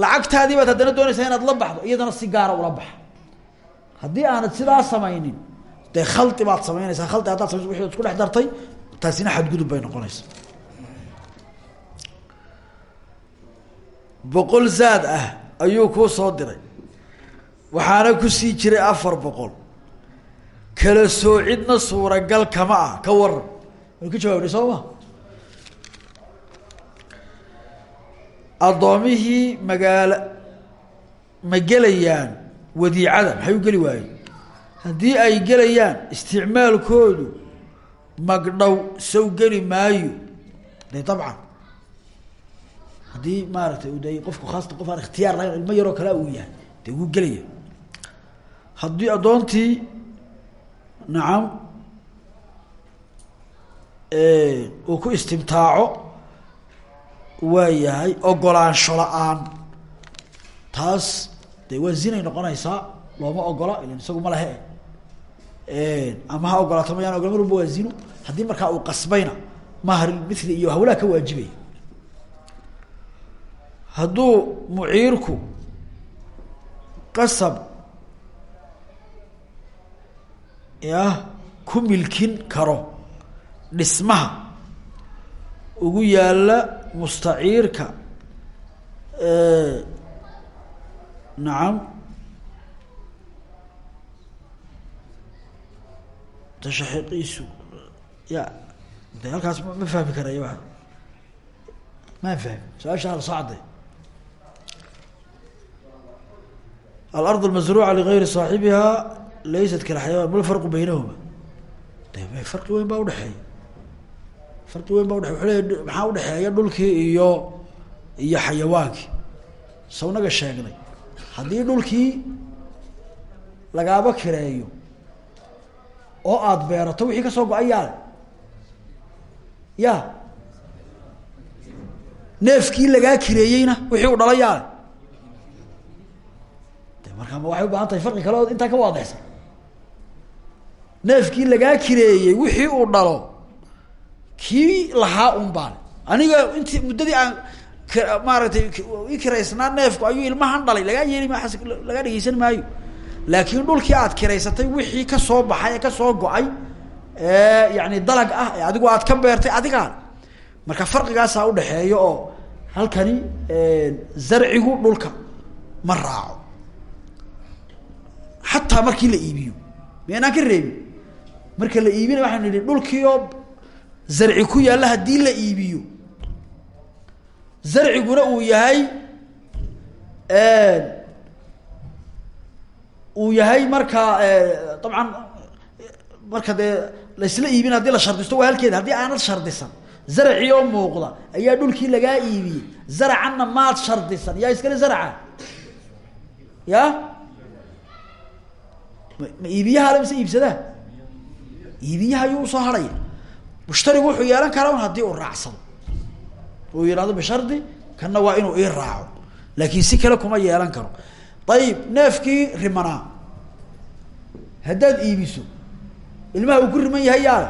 Lacagtaadii baad haddana doonaysaa inaad la baxdo iyadana si gaara ula baxa. Haddii aanad sidaa samaynin dee khaldi baad samaynaysaa khaldi haddaad samayso wixii isku dhex dartay taasina xadgudub bay noqonaysaa. Boqol zaad ah ayuu kuu soo diray. Waxaana ku sii jiray afar boqol. Kala soocidna suuragal kama ah ka waran waynu ka jawaabnay soo ma. Addoomihii magaalo ma gelayaan wadiicada maxay u geli waayeen? Haddii ay gelayaan isticmaalkoodu magdhow saw geli maayo. De dabcan. Haddii maaragtay de qofku khaasatan qof aan ikhtiyaar lahayn ilmo yaroo kale uu yahay dee wuu gelaya haddii addoontii nacam uu ku istimtaaco waa yahay ogolaansho la'aan. Taas dee waa zinay noqonaysaa looma ogola ilan isagu ma lehe ama ha ogolaato mayaan ogol mar walba waa zino haddii markaa uu qasbayna mahri mithli iyo hawlaha ka waajibaya hadduu muciirku qasab yah ku milkin karo dhismaha ugu yaalla mustaciirka nacam tashaxiiqiisu ya de ma fahmi karayo wa maan fahmi. Su'aasha ala soo cadday alard almasruuca ligayri saaxibiha laysat kalxayawaan mal farqu baynahuma? De udhexeeya farqi weyn baa udhe maxaa udhexeeya dhulkii iyo iyo xayawaankii sawnaga sheegnay. Haddii dhulkii lagaaba kireeyo oo aada beerato wixii ka soo go'ay yaale ya neefkii lagaa kireeyeyna wixii u dhala yaale de markaa ma waxay u baahan tahay farqi kale oo intaa ka waadexsan neefkii lagaa kireeyey wixii uu dhalo kii lahaa un baale aniga intii muddadii aan maaragtay i kiraysnaa neefku ayuu ilmahan dhalay lagaa yeeli ma lagaa dhegeysan maayo. Laakiin dhulkii aad kiraysatay wixii ka soo baxay ee ka soo go'ay ee yani dalag ah ee adigu aad ka beertay adigaan. Marka farqigaasaa udhaxeeya oo halkani zarcigu dhulka ma raaco. Xataa markii la iibiyo miyanaan ka reebin. Marka la iibinay waxaynu nihi dhulkii oo zarci ku yaalla haddii la iibiyo. Zarciguna uu yahay uu yahay markaa dabcan marka dee laysla iibin haddii la shardisto waa halkeeda haddii aanad shardisan zarci oo muuqda ayaa dhulkii lagaa iibiyey. Zaracanna maad shardisan yaa iskale zarca? Ya? Ma iibiyaha ale mise iibsadaa iibiyaha ayuu u soo harhaya mushtarigu wuxuu yeelan karaa un haddii uu raacsado. Uu yidhahdo bishardi kanna waa inuu ii raaco. Laakiin si kale kuma yeelan karo. Ayib neefkii rimanaa. Haddaad iibiso ilmaha uu ku riman yahay yaale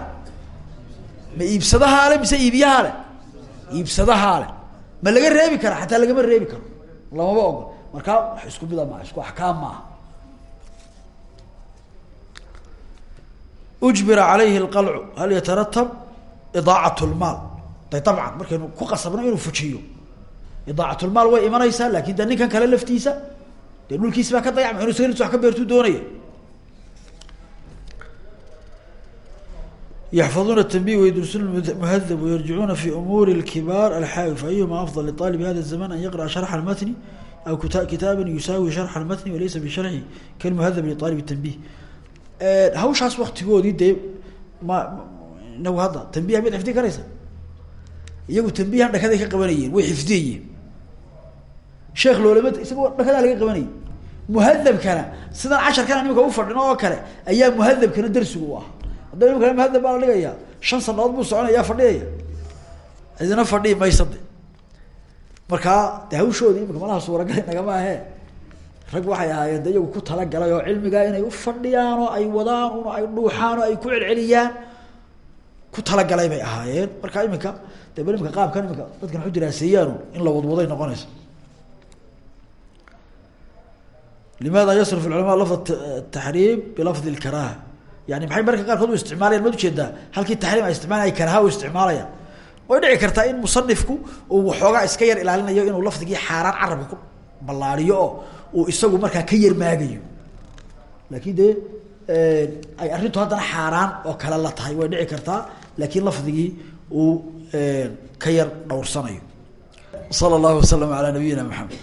ma iibsadahaa le mise iibiyahaa le iibsadahaa le ma laga reebi karaa xataa lagama reebi karo. Lamaba ogol. Markaa wax isku mida maa isku axkaam maaha. Ujbira calayhi اlqalcu hal yataratab idaacat lmaal de dabcan markaynu ku qasabno inuu fujiyo idaacat lmaal way imanaysaa lakin de ninkan kale laftiisa dee dhulkiisi baa ka dayacma inu sagris wax ka beertuu doonaya yaxfaduuna tanbih waydursun muhadab wayarjicuuna fi umuuri اlkibaar alxaawi faayuhuma afضal liطaalib hada الzaman an yaqra'a sharxa اlmatni aw kitaaba yusaawi sharxa اlmatni walaysa bisharxi kalmuhadab liطaalib tanbih hawshaas waktigoodii dee ma inagu hadda tanbiha mid xifdin karaysa. Iyagu tambiihan dhakaday ka qabanayeen way xifdiyayeen sheekh loolama isagoo dhakadaa laga qabanayay muhadabkana sidan casharkana nimika ufadhino oo kale ayaa muhadabkana darsigu u ah. Hadda nimika muhadab baa la shan sanadood buu soconaya fadhiyaya. Cidina fadhiyi maysa de markaa de hawshoodii imika malaha suuragali nagama ahe. Rag waxay ahaayeen de iyagu ku talagalay oo cilmigaa inay ufadhiyaan oo ay wadaan un ay dhuuxaan oo ay ku celceliyaan ku talagalay bay ahaayeen. Marka iminka de bal imika qaabkan imika dadkan waxu diraaseeyaanu in la wadwaday noqonaysa limaada yasrif culama lafd taxriim bilafdi lkaraaha yani maxay marka qaarkood u isticmaalayan maad u jeedaa halkii taxriim ay isticmaalayan karaha u way dhici kartaa in musanifku uu waxoogaa iska yar ilaalinayo inuu lafdigii xaaraan carabka ku ballaariyo oo isagu markaa ka yarmaagayo laakin dee ay arrintu haddana xaaraan oo kale la tahay way dhici kartaa laakiin lafdigii uu ka yar dhowrsanayo. Sala allahu wasalam alaa nabiyina maxamed